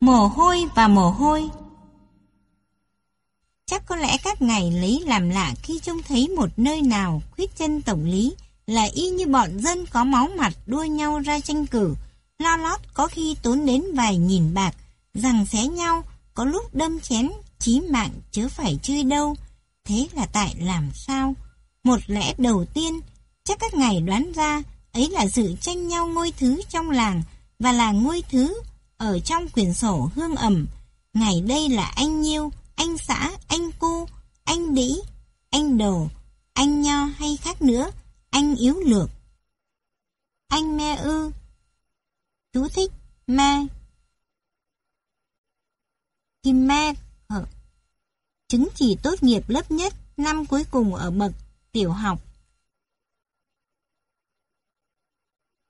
Mồ hôi và mồ hôi Chắc có lẽ các ngài lấy làm lạ khi trông thấy một nơi nào khuyết chân tổng lý là y như bọn dân có máu mặt đua nhau ra tranh cử, lo lót có khi tốn đến vài nghìn bạc, rằng xé nhau, có lúc đâm chén, chí mạng chứ phải chơi đâu. Thế là tại làm sao? Một lẽ đầu tiên, chắc các ngài đoán ra, ấy là sự tranh nhau ngôi thứ trong làng, và là ngôi thứ ở trong quyển sổ hương ẩm. Ngày đây là anh Nhiêu, anh xã, anh cu, anh đĩ, anh đồ, anh nho hay khác nữa, anh yếu lược. Anh me ư. Chú thích me. Kim me. Ờ, chứng chỉ tốt nghiệp lớp nhất năm cuối cùng ở bậc tiểu học.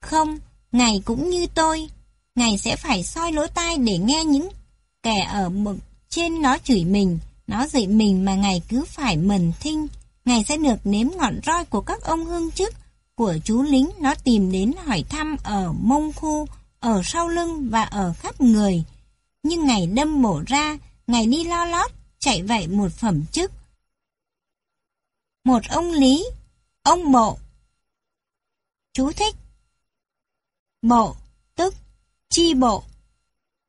Không, ngày cũng như tôi, ngài sẽ phải soi lỗ tai để nghe những kẻ ở mực trên nó chửi mình, nó dạy mình mà ngài cứ phải mần thinh. Ngài sẽ được nếm ngọn roi của các ông hương chức, của chú lính nó tìm đến hỏi thăm ở mông khu, ở sau lưng và ở khắp người. Nhưng ngài đâm bổ ra, ngài đi lo lót, chạy vậy một phẩm chức. Một ông lý, ông bộ. Chú thích. Bộ, chi bộ,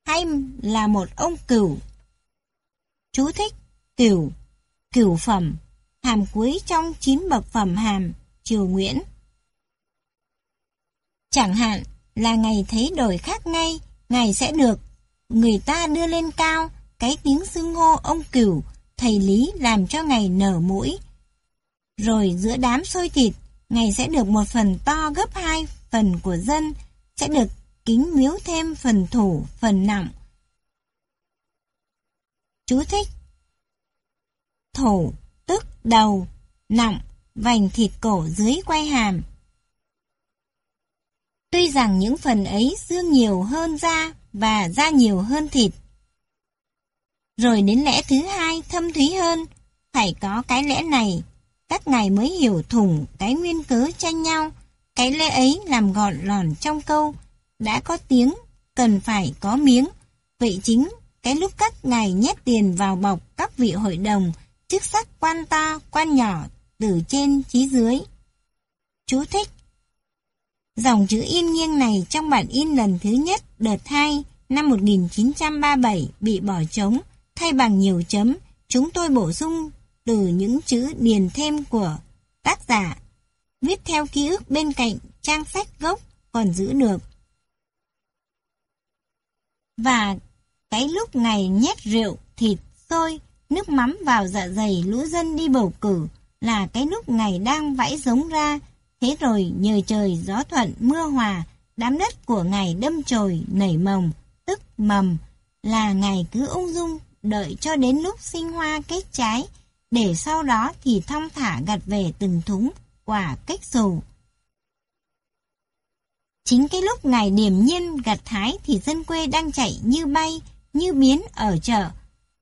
hay là một ông cửu Chú thích, cửu, cửu phẩm, hàm cuối trong chín bậc phẩm hàm, triều Nguyễn. Chẳng hạn là ngày thấy đổi khác ngay, ngày sẽ được người ta đưa lên cao, cái tiếng xưng hô ông cửu, thầy Lý làm cho ngày nở mũi. Rồi giữa đám sôi thịt, ngày sẽ được một phần to gấp hai phần của dân, sẽ được kính miếu thêm phần thủ, phần nặng, Chú thích Thủ, tức đầu, nọng, vành thịt cổ dưới quay hàm. Tuy rằng những phần ấy xương nhiều hơn da và da nhiều hơn thịt. Rồi đến lẽ thứ hai thâm thúy hơn, phải có cái lẽ này, các ngài mới hiểu thủng cái nguyên cớ tranh nhau, cái lẽ ấy làm gọn lòn trong câu, đã có tiếng, cần phải có miếng, vậy chính cái lúc các ngài nhét tiền vào bọc các vị hội đồng, chức sắc quan to, quan nhỏ, từ trên chí dưới. Chú thích Dòng chữ in nghiêng này trong bản in lần thứ nhất đợt 2 năm 1937 bị bỏ trống, thay bằng nhiều chấm, chúng tôi bổ sung từ những chữ điền thêm của tác giả. Viết theo ký ức bên cạnh trang sách gốc còn giữ được. Và cái lúc ngày nhét rượu, thịt, xôi, nước mắm vào dạ dày lũ dân đi bầu cử là cái lúc ngày đang vãi giống ra. Thế rồi nhờ trời gió thuận mưa hòa, đám đất của ngày đâm chồi nảy mầm tức mầm, là ngày cứ ung dung đợi cho đến lúc sinh hoa kết trái, để sau đó thì thong thả gặt về từng thúng, quả cách sầu Chính cái lúc ngài điểm nhiên gặt thái thì dân quê đang chạy như bay, như biến ở chợ,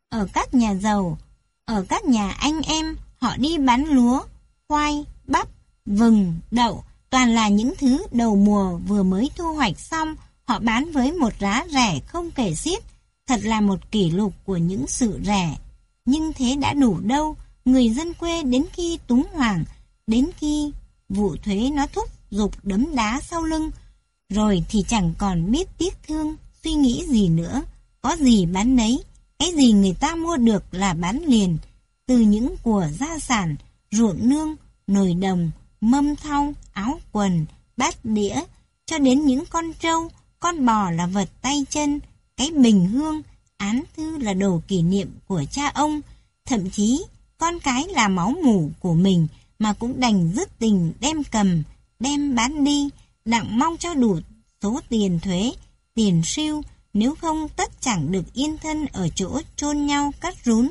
ở các nhà giàu, ở các nhà anh em, họ đi bán lúa, khoai, bắp, vừng, đậu, toàn là những thứ đầu mùa vừa mới thu hoạch xong, họ bán với một giá rẻ không kể xiết, thật là một kỷ lục của những sự rẻ. Nhưng thế đã đủ đâu, người dân quê đến khi túng hoàng, đến khi vụ thuế nó thúc giục đấm đá sau lưng, rồi thì chẳng còn biết tiếc thương, suy nghĩ gì nữa. Có gì bán nấy, cái gì người ta mua được là bán liền, từ những của gia sản, ruộng nương, nồi đồng, mâm thau, áo quần, bát đĩa, cho đến những con trâu, con bò là vật tay chân, cái bình hương, án thư là đồ kỷ niệm của cha ông, thậm chí con cái là máu mủ của mình mà cũng đành dứt tình đem cầm, đem bán đi, đặng mong cho đủ số tiền thuế, tiền siêu, nếu không tất chẳng được yên thân ở chỗ chôn nhau cắt rún.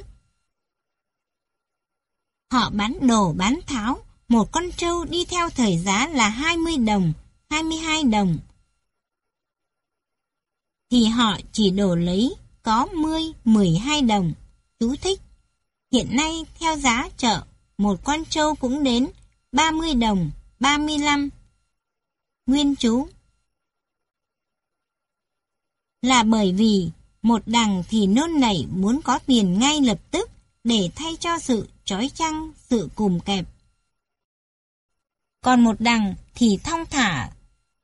Họ bán đồ bán tháo, một con trâu đi theo thời giá là 20 đồng, 22 đồng. Thì họ chỉ đổ lấy có 10, 12 đồng. Chú thích. Hiện nay theo giá chợ, một con trâu cũng đến 30 đồng, 35. Nguyên chú là bởi vì Một đằng thì nôn nảy muốn có tiền ngay lập tức để thay cho sự trói chăng, sự cùm kẹp. Còn một đằng thì thong thả,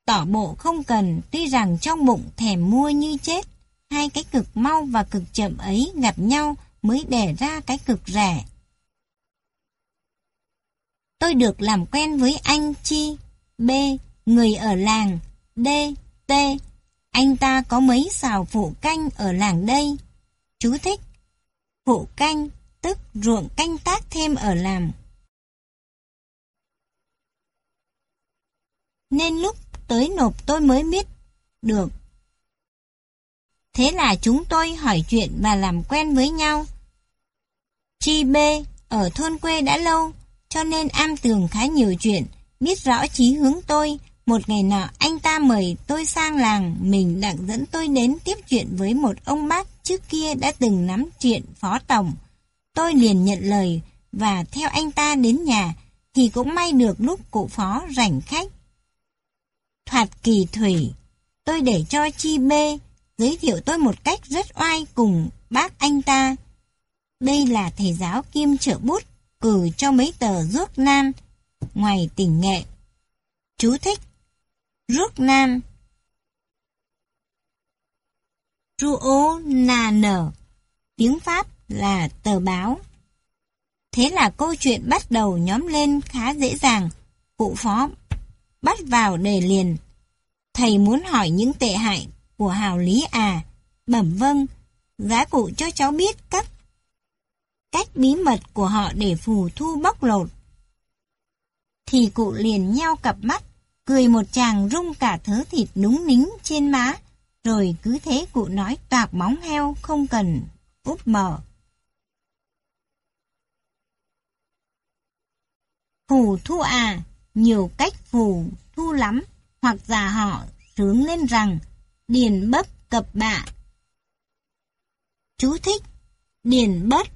tỏ bộ không cần tuy rằng trong bụng thèm mua như chết. Hai cái cực mau và cực chậm ấy gặp nhau mới đẻ ra cái cực rẻ. Tôi được làm quen với anh Chi, B, người ở làng, D, T. Anh ta có mấy xào phụ canh ở làng đây. Chú thích. Phụ canh, tức ruộng canh tác thêm ở làm. Nên lúc tới nộp tôi mới biết được. Thế là chúng tôi hỏi chuyện và làm quen với nhau. Chi B ở thôn quê đã lâu, cho nên am tường khá nhiều chuyện, biết rõ chí hướng tôi. Một ngày nọ anh ta mời tôi sang làng, mình đã dẫn tôi đến tiếp chuyện với một ông bác trước kia đã từng nắm chuyện phó tổng. Tôi liền nhận lời và theo anh ta đến nhà, thì cũng may được lúc cụ phó rảnh khách. Thoạt kỳ thủy, tôi để cho Chi B giới thiệu tôi một cách rất oai cùng bác anh ta. Đây là thầy giáo kim trợ bút cử cho mấy tờ rước nam ngoài tỉnh nghệ. Chú thích Rước nam Ruo na nở Tiếng Pháp là tờ báo. Thế là câu chuyện bắt đầu nhóm lên khá dễ dàng. Cụ phó bắt vào đề liền. Thầy muốn hỏi những tệ hại của hào lý à? Bẩm vâng, giá cụ cho cháu biết cách cách bí mật của họ để phù thu bóc lột. Thì cụ liền nhau cặp mắt, cười một chàng rung cả thớ thịt núng nính trên má, rồi cứ thế cụ nói toạc móng heo không cần úp mở. Phù thu à, nhiều cách phù thu lắm, hoặc già họ sướng lên rằng điền bấp cập bạ. Chú thích Điền bấp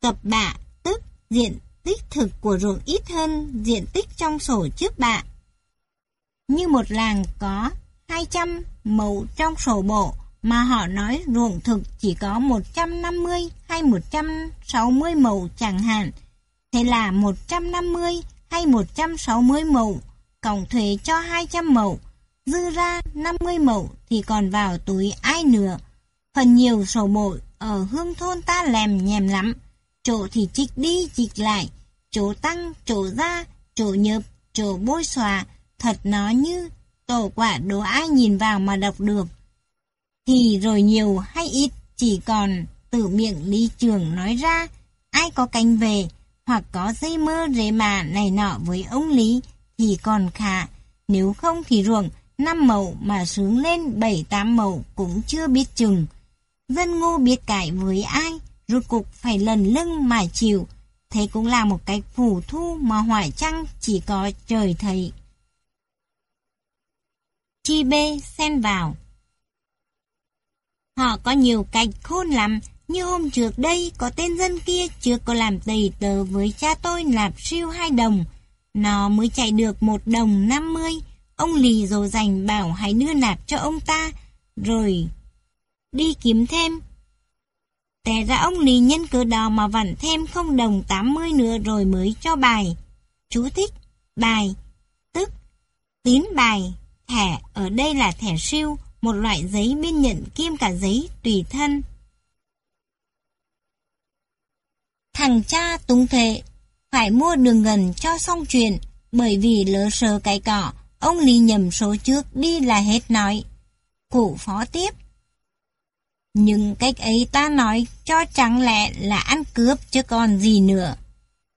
cập bạ tức diện tích thực của ruộng ít hơn diện tích trong sổ trước bạ. Như một làng có 200 mẫu trong sổ bộ mà họ nói ruộng thực chỉ có 150 hay 160 mẫu chẳng hạn. Thế là 150 hay 160 mẫu, cộng thuế cho 200 mẫu, dư ra 50 mẫu thì còn vào túi ai nữa. Phần nhiều sổ bộ ở hương thôn ta lèm nhèm lắm, chỗ thì chích đi chích lại, chỗ tăng, chỗ ra, chỗ nhợp, chỗ bôi xòa, thật nó như tổ quả đồ ai nhìn vào mà đọc được. Thì rồi nhiều hay ít chỉ còn từ miệng lý trường nói ra, ai có canh về, hoặc có dây mơ rễ mà này nọ với ông Lý thì còn khả, nếu không thì ruộng năm mẫu mà sướng lên bảy tám mẫu cũng chưa biết chừng. Dân ngu biết cãi với ai, rốt cục phải lần lưng mà chịu, thế cũng là một cách phủ thu mà hoài chăng chỉ có trời thấy. Chi bê xen vào. Họ có nhiều cách khôn lắm, như hôm trước đây có tên dân kia chưa có làm tầy tờ với cha tôi nạp siêu hai đồng. Nó mới chạy được một đồng năm mươi. Ông lì rồi dành bảo hãy đưa nạp cho ông ta, rồi đi kiếm thêm. Té ra ông lì nhân cửa đó mà vặn thêm không đồng 80 nữa rồi mới cho bài. Chú thích, bài, tức, tín bài, thẻ, ở đây là thẻ siêu, một loại giấy biên nhận kiêm cả giấy tùy thân. Thằng cha túng thệ, phải mua đường gần cho xong chuyện, bởi vì lỡ sờ cái cỏ, ông Lý nhầm số trước đi là hết nói. Cụ phó tiếp. Nhưng cách ấy ta nói cho chẳng lẽ là ăn cướp chứ còn gì nữa.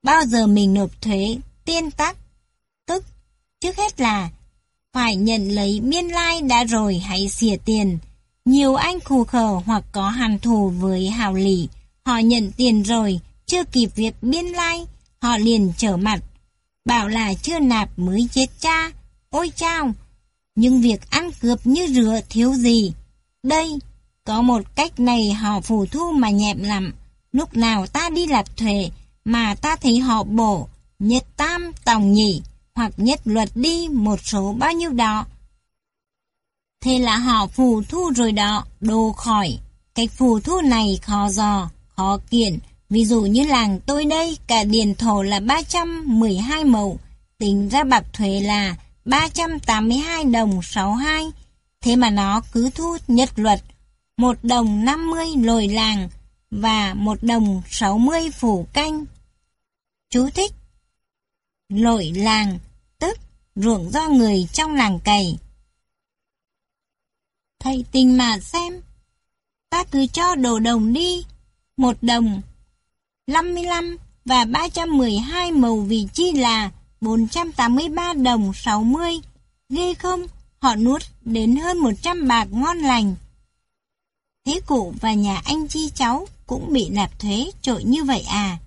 Bao giờ mình nộp thuế, tiên tắc, tức, trước hết là phải nhận lấy biên lai đã rồi hãy xỉa tiền. Nhiều anh khù khờ hoặc có hàn thù với hào lì, họ nhận tiền rồi, chưa kịp việc biên lai, họ liền trở mặt. Bảo là chưa nạp mới chết cha, ôi chao! Nhưng việc ăn cướp như rửa thiếu gì? Đây, có một cách này họ phù thu mà nhẹm lắm. Lúc nào ta đi lạp thuế, mà ta thấy họ bổ, nhật tam tòng nhỉ hoặc nhất luật đi một số bao nhiêu đó. Thế là họ phù thu rồi đó, đồ khỏi, Cách phù thu này khó dò, khó kiện. Ví dụ như làng tôi đây, cả điền thổ là 312 mẫu, tính ra bạc thuế là 382 đồng 62. Thế mà nó cứ thu nhất luật, 1 đồng 50 lồi làng và 1 đồng 60 phủ canh. Chú thích Lội làng, tức ruộng do người trong làng cày. Thầy tình mà xem, ta cứ cho đồ đồng đi, một đồng 55 và 312 màu vị chi là 483 đồng 60. Ghê không? Họ nuốt đến hơn 100 bạc ngon lành. Thế cụ và nhà anh chi cháu cũng bị nạp thuế trội như vậy à?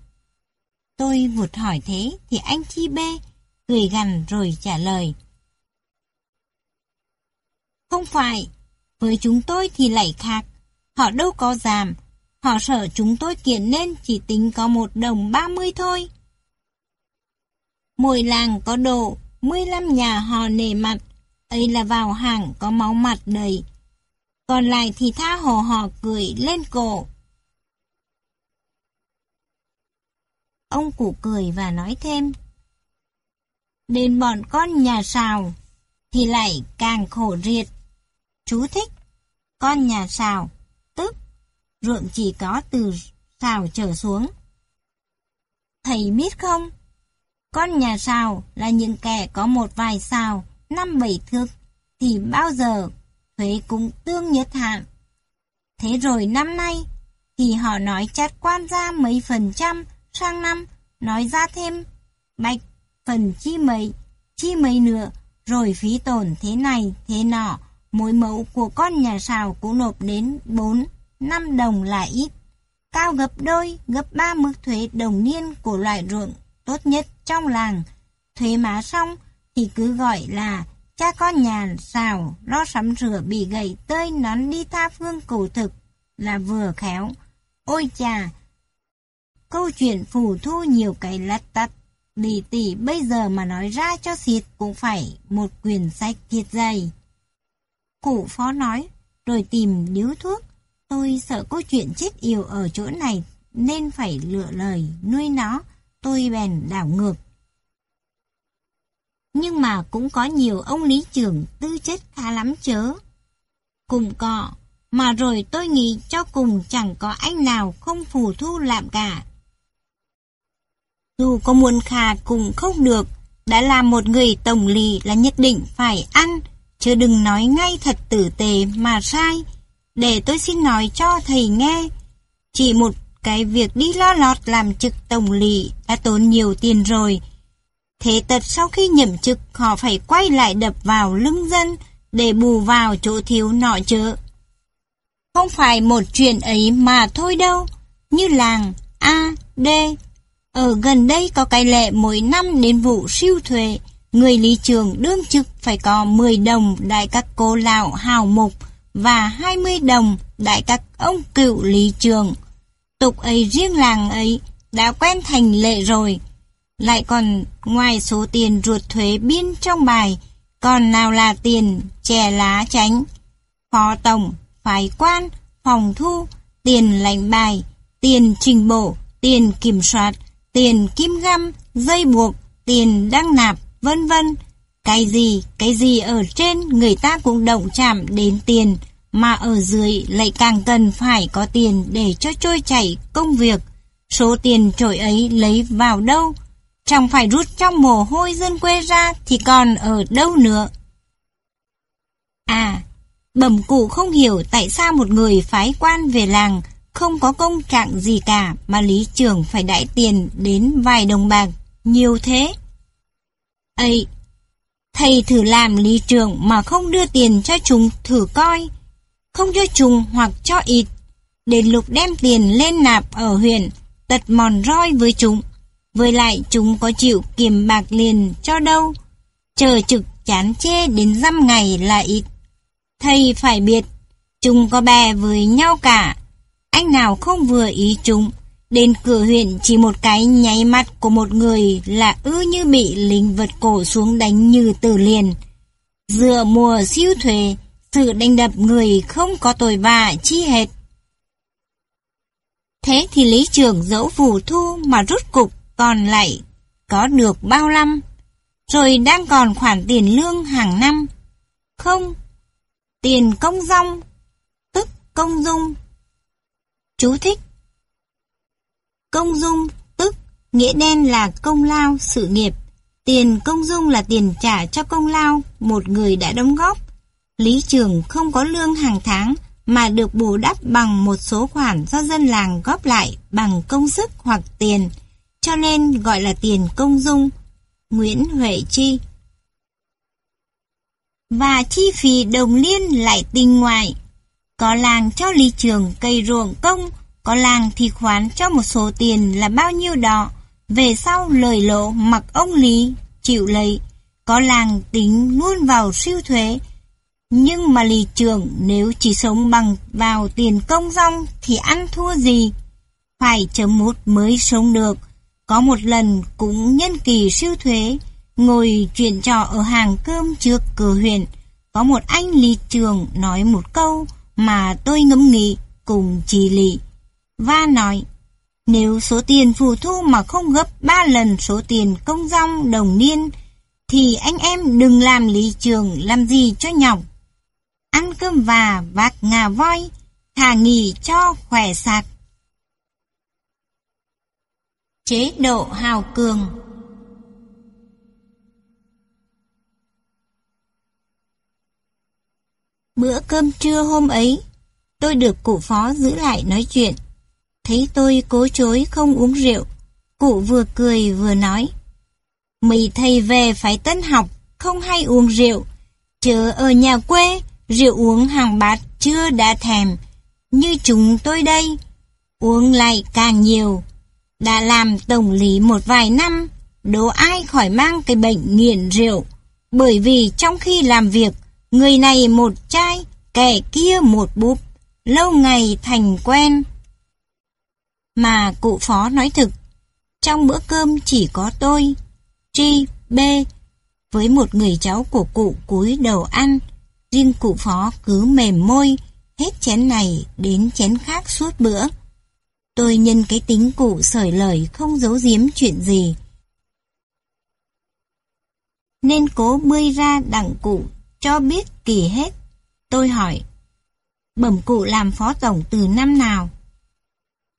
Tôi vụt hỏi thế thì anh chi bê cười gằn rồi trả lời. Không phải, với chúng tôi thì lại khác, họ đâu có giảm, họ sợ chúng tôi kiện nên chỉ tính có một đồng ba mươi thôi. Mỗi làng có độ 15 nhà họ nề mặt, ấy là vào hàng có máu mặt đầy. Còn lại thì tha hồ họ cười lên cổ. Ông cụ cười và nói thêm. Đến bọn con nhà xào thì lại càng khổ riệt. Chú thích, con nhà xào, tức ruộng chỉ có từ xào trở xuống. Thầy biết không, con nhà xào là những kẻ có một vài xào, năm bảy thước, thì bao giờ thuế cũng tương nhất hạn. Thế rồi năm nay, thì họ nói chặt quan ra mấy phần trăm, sang năm nói ra thêm bạch phần chi mấy, chi mấy nữa, rồi phí tổn thế này, thế nọ, mỗi mẫu của con nhà xào cũng nộp đến 4, 5 đồng là ít. Cao gấp đôi, gấp ba mức thuế đồng niên của loại ruộng tốt nhất trong làng. Thuế má xong thì cứ gọi là cha con nhà xào lo sắm rửa bị gầy tơi nón đi tha phương cổ thực là vừa khéo. Ôi chà, câu chuyện phù thu nhiều cái lắt tắt. Lì tỷ bây giờ mà nói ra cho xịt cũng phải một quyển sách thiệt dày. Cụ phó nói, rồi tìm điếu thuốc. Tôi sợ câu chuyện chết yêu ở chỗ này nên phải lựa lời nuôi nó. Tôi bèn đảo ngược. Nhưng mà cũng có nhiều ông lý trưởng tư chất khá lắm chớ. Cùng cọ, mà rồi tôi nghĩ cho cùng chẳng có anh nào không phù thu làm cả. Dù có muốn khà cũng không được, đã là một người tổng lì là nhất định phải ăn, chứ đừng nói ngay thật tử tế mà sai. Để tôi xin nói cho thầy nghe, chỉ một cái việc đi lo lọt làm chức tổng lì đã tốn nhiều tiền rồi. Thế tật sau khi nhậm chức họ phải quay lại đập vào lưng dân để bù vào chỗ thiếu nọ chớ. Không phải một chuyện ấy mà thôi đâu, như làng A, D, ở gần đây có cái lệ mỗi năm đến vụ siêu thuế, người lý trường đương trực phải có 10 đồng đại các cô lão hào mục và 20 đồng đại các ông cựu lý trường. Tục ấy riêng làng ấy đã quen thành lệ rồi. Lại còn ngoài số tiền ruột thuế biên trong bài, còn nào là tiền chè lá tránh, phó tổng, phái quan, phòng thu, tiền lãnh bài, tiền trình bộ, tiền kiểm soát, tiền kim găm, dây buộc, tiền đăng nạp, vân vân. Cái gì, cái gì ở trên người ta cũng động chạm đến tiền, mà ở dưới lại càng cần phải có tiền để cho trôi chảy công việc. Số tiền trội ấy lấy vào đâu? Chẳng phải rút trong mồ hôi dân quê ra thì còn ở đâu nữa. À, bẩm cụ không hiểu tại sao một người phái quan về làng không có công trạng gì cả mà lý trưởng phải đại tiền đến vài đồng bạc, nhiều thế. Ây, thầy thử làm lý trưởng mà không đưa tiền cho chúng thử coi, không cho chúng hoặc cho ít, đến lúc đem tiền lên nạp ở huyện, tật mòn roi với chúng. Với lại chúng có chịu kiềm bạc liền cho đâu, chờ trực chán chê đến dăm ngày là ít. Thầy phải biết, chúng có bè với nhau cả, anh nào không vừa ý chúng. Đến cửa huyện chỉ một cái nháy mắt của một người là ư như bị lính vật cổ xuống đánh như tử liền. Dựa mùa siêu thuế, sự đánh đập người không có tội vạ chi hết. Thế thì lý trưởng dẫu phù thu mà rút cục còn lại có được bao năm, rồi đang còn khoản tiền lương hàng năm. Không, tiền công rong, tức công dung. Chú thích Công dung, tức nghĩa đen là công lao, sự nghiệp. Tiền công dung là tiền trả cho công lao một người đã đóng góp. Lý trường không có lương hàng tháng mà được bù đắp bằng một số khoản do dân làng góp lại bằng công sức hoặc tiền, cho nên gọi là tiền công dung. Nguyễn Huệ Chi Và chi phí đồng liên lại tình ngoại. Có làng cho lý trường cây ruộng công, có làng thì khoán cho một số tiền là bao nhiêu đó, về sau lời lộ mặc ông Lý chịu lấy, có làng tính luôn vào siêu thuế. Nhưng mà lì trưởng nếu chỉ sống bằng vào tiền công rong thì ăn thua gì? Phải chấm mút mới sống được. Có một lần cũng nhân kỳ siêu thuế, ngồi chuyện trò ở hàng cơm trước cửa huyện. Có một anh lì trường nói một câu mà tôi ngẫm nghĩ cùng chị lì. Và nói, nếu số tiền phù thu mà không gấp 3 lần số tiền công rong đồng niên, thì anh em đừng làm lý trường làm gì cho nhọc. Ăn cơm và vạc ngà voi, thả nghỉ cho khỏe sạc. Chế độ hào cường Bữa cơm trưa hôm ấy, tôi được cụ phó giữ lại nói chuyện. Thấy tôi cố chối không uống rượu, cụ vừa cười vừa nói. Mày thầy về phải tân học, không hay uống rượu. Chứ ở nhà quê, rượu uống hàng bát chưa đã thèm. Như chúng tôi đây, uống lại càng nhiều. Đã làm tổng lý một vài năm, đố ai khỏi mang cái bệnh nghiện rượu. Bởi vì trong khi làm việc, người này một chai, kẻ kia một búp, lâu ngày thành quen. Mà cụ phó nói thực, trong bữa cơm chỉ có tôi, Tri, B, với một người cháu của cụ cúi đầu ăn, riêng cụ phó cứ mềm môi, hết chén này đến chén khác suốt bữa. Tôi nhân cái tính cụ sởi lời không giấu giếm chuyện gì. Nên cố bươi ra đặng cụ cho biết kỳ hết. Tôi hỏi, bẩm cụ làm phó tổng từ năm nào?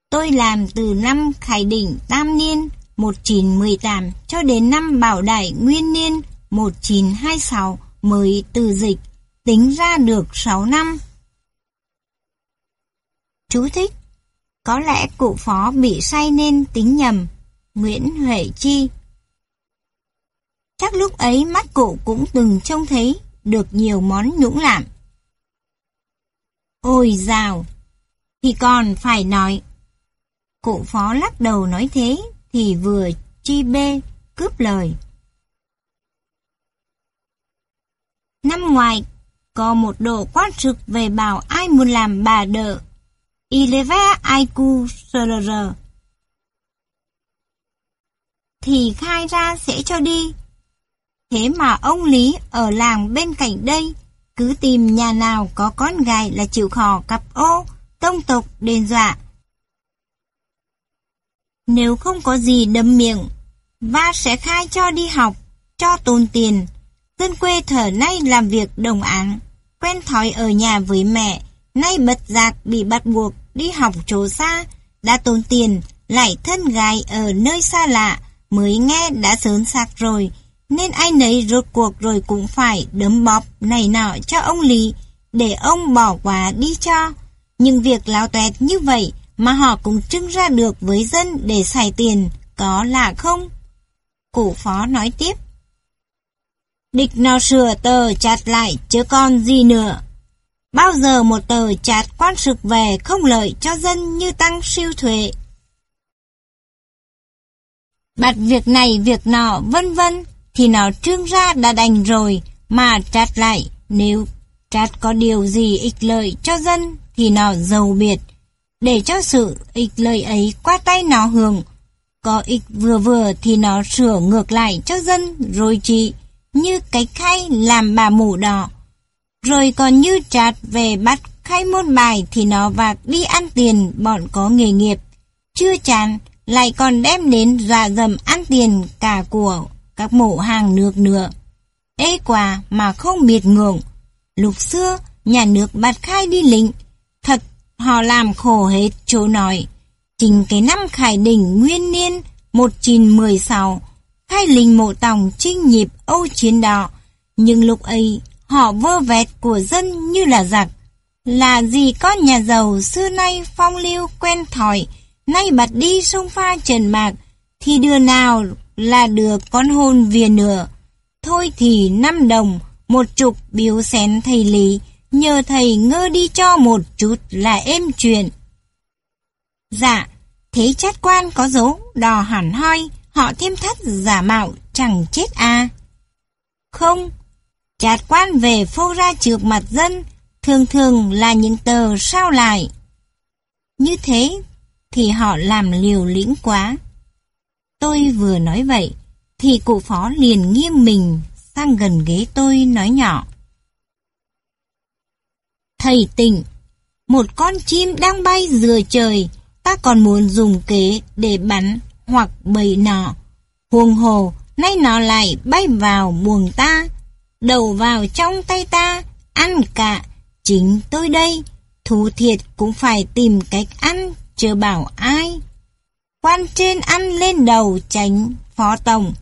Tôi làm từ năm Khải Định Tam Niên 1918 cho đến năm Bảo Đại Nguyên Niên 1926 mới từ dịch, tính ra được 6 năm. Chú thích Có lẽ cụ phó bị say nên tính nhầm. Nguyễn Huệ Chi Chắc lúc ấy mắt cụ cũng từng trông thấy được nhiều món nhũng lạm. Ôi dào! Thì còn phải nói. Cụ phó lắc đầu nói thế thì vừa chi bê cướp lời. Năm ngoài, có một độ quát trực về bảo ai muốn làm bà đỡ. Ileve Aiku Srr. Thì khai ra sẽ cho đi. Thế mà ông Lý ở làng bên cạnh đây, cứ tìm nhà nào có con gái là chịu khò cặp ô, tông tộc đền dọa, nếu không có gì đâm miệng, va sẽ khai cho đi học, cho tồn tiền. Dân quê thở nay làm việc đồng án, quen thói ở nhà với mẹ, nay bật giặc bị bắt buộc đi học chỗ xa, đã tốn tiền, lại thân gái ở nơi xa lạ, mới nghe đã sớm sạc rồi, nên ai nấy rốt cuộc rồi cũng phải đấm bóp này nọ cho ông Lý, để ông bỏ quà đi cho. Nhưng việc lao tuẹt như vậy mà họ cũng trưng ra được với dân để xài tiền, có lạ không? Cụ phó nói tiếp. Địch nào sửa tờ chặt lại chứ còn gì nữa. Bao giờ một tờ chặt quan sực về không lợi cho dân như tăng siêu thuế. Bặt việc này việc nọ vân vân thì nó trương ra đã đành rồi mà chặt lại nếu chặt có điều gì ích lợi cho dân thì nó giàu biệt để cho sự ích lợi ấy qua tay nó hưởng. Có ích vừa vừa thì nó sửa ngược lại cho dân rồi chị, như cái khay làm bà mủ đỏ. Rồi còn như trạt về bắt khai môn bài thì nó vạc đi ăn tiền bọn có nghề nghiệp, chưa chán, lại còn đem đến dọa dầm ăn tiền cả của các mộ hàng nước nữa. Ê quả mà không biệt ngưỡng. Lúc xưa, nhà nước bắt khai đi lĩnh, thật họ làm khổ hết chỗ nói. Chính cái năm khải đỉnh nguyên niên 1916, khai linh mộ tòng trinh nhịp Âu chiến đỏ, nhưng lúc ấy họ vơ vẹt của dân như là giặc. Là gì có nhà giàu xưa nay phong lưu quen thỏi, nay bật đi sông pha trần mạc, thì đưa nào là được con hôn vía nửa, Thôi thì năm đồng, một chục biếu xén thầy lý, nhờ thầy ngơ đi cho một chút là êm chuyện. Dạ, thế chát quan có dấu, đò hẳn hoi, họ thêm thắt giả mạo chẳng chết à. Không, chát quan về phô ra trượt mặt dân, thường thường là những tờ sao lại. Như thế thì họ làm liều lĩnh quá. Tôi vừa nói vậy, thì cụ phó liền nghiêng mình sang gần ghế tôi nói nhỏ. Thầy tỉnh, một con chim đang bay dừa trời, ta còn muốn dùng kế để bắn hoặc bầy nọ. Huồng hồ, nay nó lại bay vào buồng ta, đầu vào trong tay ta, ăn cả, chính tôi đây. Thú thiệt cũng phải tìm cách ăn, chờ bảo ai. Quan trên ăn lên đầu tránh phó tổng,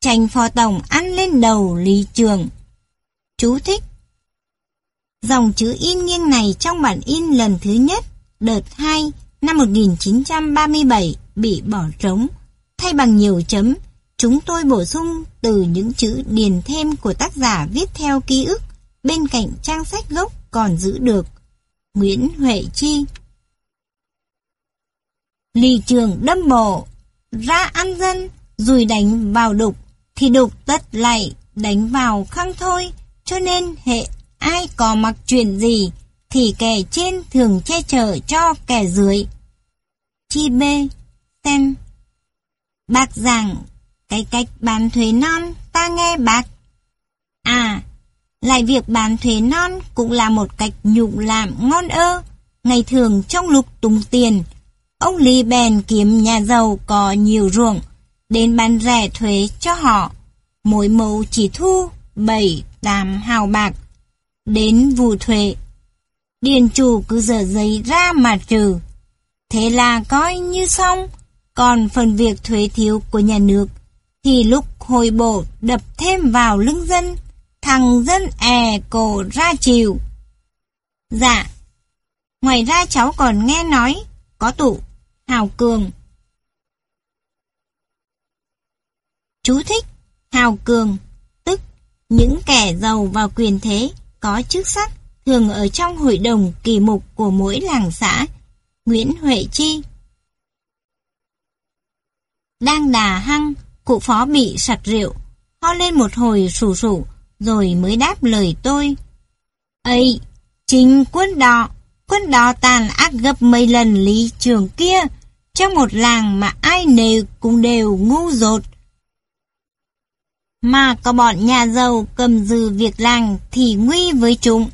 tránh phó tổng ăn lên đầu lý trường. Chú thích Dòng chữ in nghiêng này trong bản in lần thứ nhất, đợt 2, năm 1937 bị bỏ trống, thay bằng nhiều chấm. Chúng tôi bổ sung từ những chữ điền thêm của tác giả viết theo ký ức, bên cạnh trang sách gốc còn giữ được. Nguyễn Huệ Chi Lì trường đâm bổ ra ăn dân, rồi đánh vào đục, thì đục tất lại đánh vào khăng thôi, cho nên hệ ai có mặc chuyện gì, thì kẻ trên thường che chở cho kẻ dưới. Chi B. ten Bác rằng, cái cách bán thuế non, ta nghe bác. À, lại việc bán thuế non cũng là một cách nhục làm ngon ơ. Ngày thường trong lục tung tiền, ông Lý bèn kiếm nhà giàu có nhiều ruộng, đến bán rẻ thuế cho họ. Mỗi mẫu chỉ thu 7-8 hào bạc, đến vụ thuế. Điền chủ cứ dở giấy ra mà trừ. Thế là coi như xong, còn phần việc thuế thiếu của nhà nước thì lúc hồi bổ đập thêm vào lưng dân, thằng dân è cổ ra chiều. Dạ, ngoài ra cháu còn nghe nói, có tụ, hào cường. Chú thích, hào cường, tức những kẻ giàu và quyền thế có chức sắc thường ở trong hội đồng kỳ mục của mỗi làng xã. Nguyễn Huệ Chi Đang đà hăng, cụ phó bị sặc rượu, ho lên một hồi sù sụ rồi mới đáp lời tôi. Ây, chính quân đỏ, quân đỏ tàn ác gấp mấy lần lý trường kia, trong một làng mà ai nề cũng đều ngu dột, mà có bọn nhà giàu cầm dư việc làng thì nguy với chúng.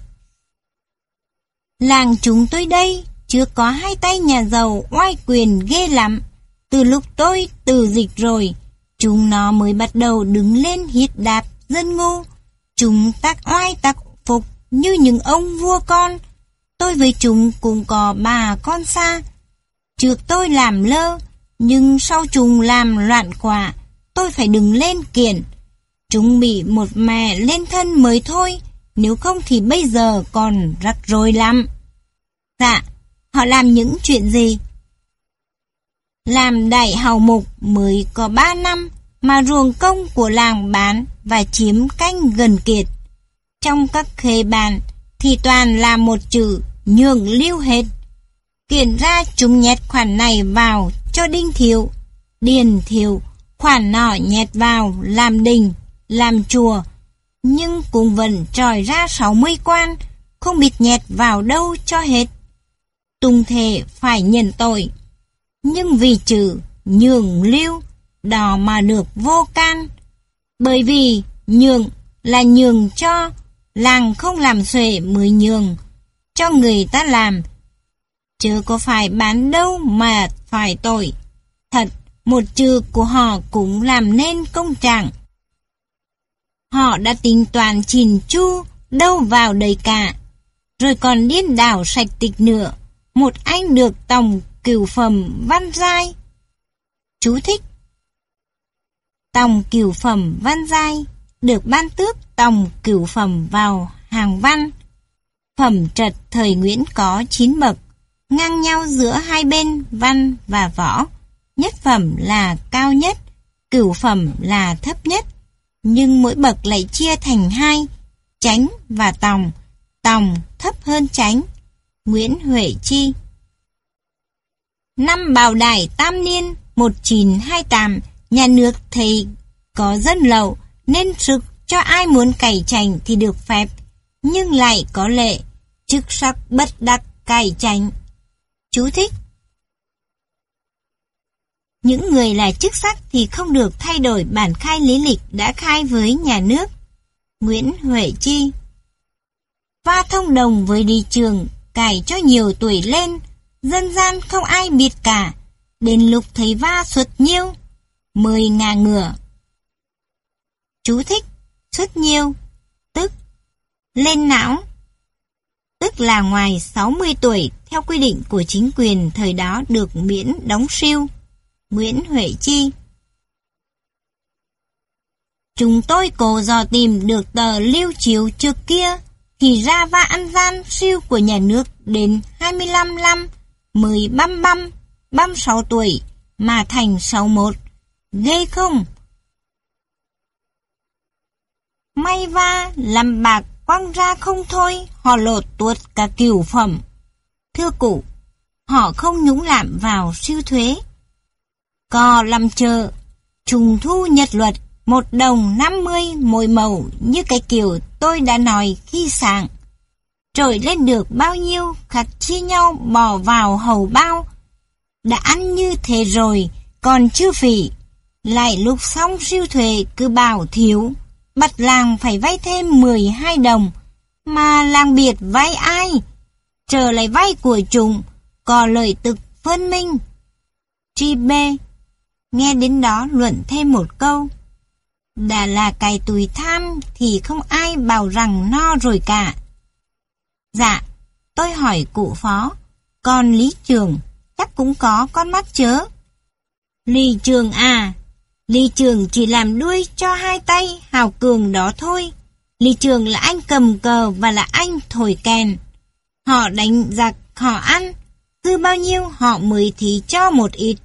Làng chúng tôi đây, chưa có hai tay nhà giàu oai quyền ghê lắm. Từ lúc tôi từ dịch rồi, chúng nó mới bắt đầu đứng lên hiết đạp dân ngu. Chúng tác oai tác phục như những ông vua con. Tôi với chúng cũng có bà con xa. Trước tôi làm lơ, nhưng sau chúng làm loạn quả, tôi phải đứng lên kiện. Chúng bị một mẹ lên thân mới thôi, nếu không thì bây giờ còn rắc rối lắm. Dạ, họ làm những chuyện gì? Làm đại hào mục mới có 3 năm mà ruồng công của làng bán và chiếm canh gần kiệt. Trong các khế bàn thì toàn là một chữ nhường lưu hết. Kiện ra chúng nhét khoản này vào cho đinh thiếu, điền thiếu, khoản nọ nhét vào làm đình làm chùa, nhưng cũng vẫn tròi ra 60 quan, không biết nhét vào đâu cho hết. Tùng thể phải nhận tội, nhưng vì chữ nhường lưu, đó mà được vô can. Bởi vì nhường là nhường cho, làng không làm xuể mới nhường, cho người ta làm chứ có phải bán đâu mà phải tội. Thật, một chữ của họ cũng làm nên công trạng. Họ đã tính toán chìn chu, đâu vào đầy cả. Rồi còn điên đảo sạch tịch nữa. Một anh được tổng cửu phẩm văn giai. Chú thích. Tòng cửu phẩm văn giai được ban tước tòng cửu phẩm vào hàng văn. Phẩm trật thời Nguyễn có 9 bậc, ngang nhau giữa hai bên văn và võ. Nhất phẩm là cao nhất, cửu phẩm là thấp nhất, nhưng mỗi bậc lại chia thành hai, chánh và tòng, tòng thấp hơn chánh. Nguyễn Huệ Chi Năm Bảo Đại Tam Niên 1928, nhà nước thầy có dân lậu nên trực cho ai muốn cày chành thì được phép, nhưng lại có lệ, chức sắc bất đắc cày chành. Chú thích Những người là chức sắc thì không được thay đổi bản khai lý lịch đã khai với nhà nước. Nguyễn Huệ Chi và thông đồng với đi trường, cải cho nhiều tuổi lên, dân gian không ai biết cả. Đến lúc thấy va xuất nhiêu, mười ngà ngựa. Chú thích, xuất nhiêu, tức lên não, tức là ngoài 60 tuổi theo quy định của chính quyền thời đó được miễn đóng siêu. Nguyễn Huệ Chi Chúng tôi cố dò tìm được tờ lưu chiếu trước kia thì ra va ăn gian siêu của nhà nước đến 25 năm, 10 băm băm, 36 tuổi mà thành 61. Ghê không? May va làm bạc quăng ra không thôi, họ lột tuột cả cửu phẩm. Thưa cụ, họ không nhúng lạm vào siêu thuế. Cò làm chợ, trùng thu nhật luật, một đồng năm mươi mỗi màu như cái kiểu tôi đã nói khi sáng. Trội lên được bao nhiêu, khắc chia nhau bỏ vào hầu bao. Đã ăn như thế rồi, còn chưa phỉ. Lại lúc xong siêu thuế cứ bảo thiếu, bắt làng phải vay thêm 12 đồng. Mà làng biệt vay ai? Trở lại vay của chúng, có lời tực phân minh. Tri B Nghe đến đó luận thêm một câu. Đã là cài tùy tham thì không ai bảo rằng no rồi cả. Dạ, tôi hỏi cụ phó, còn Lý Trường chắc cũng có con mắt chớ. Lý Trường à, Lý Trường chỉ làm đuôi cho hai tay hào cường đó thôi. Lý Trường là anh cầm cờ và là anh thổi kèn. Họ đánh giặc, họ ăn, cứ bao nhiêu họ mới thì cho một ít.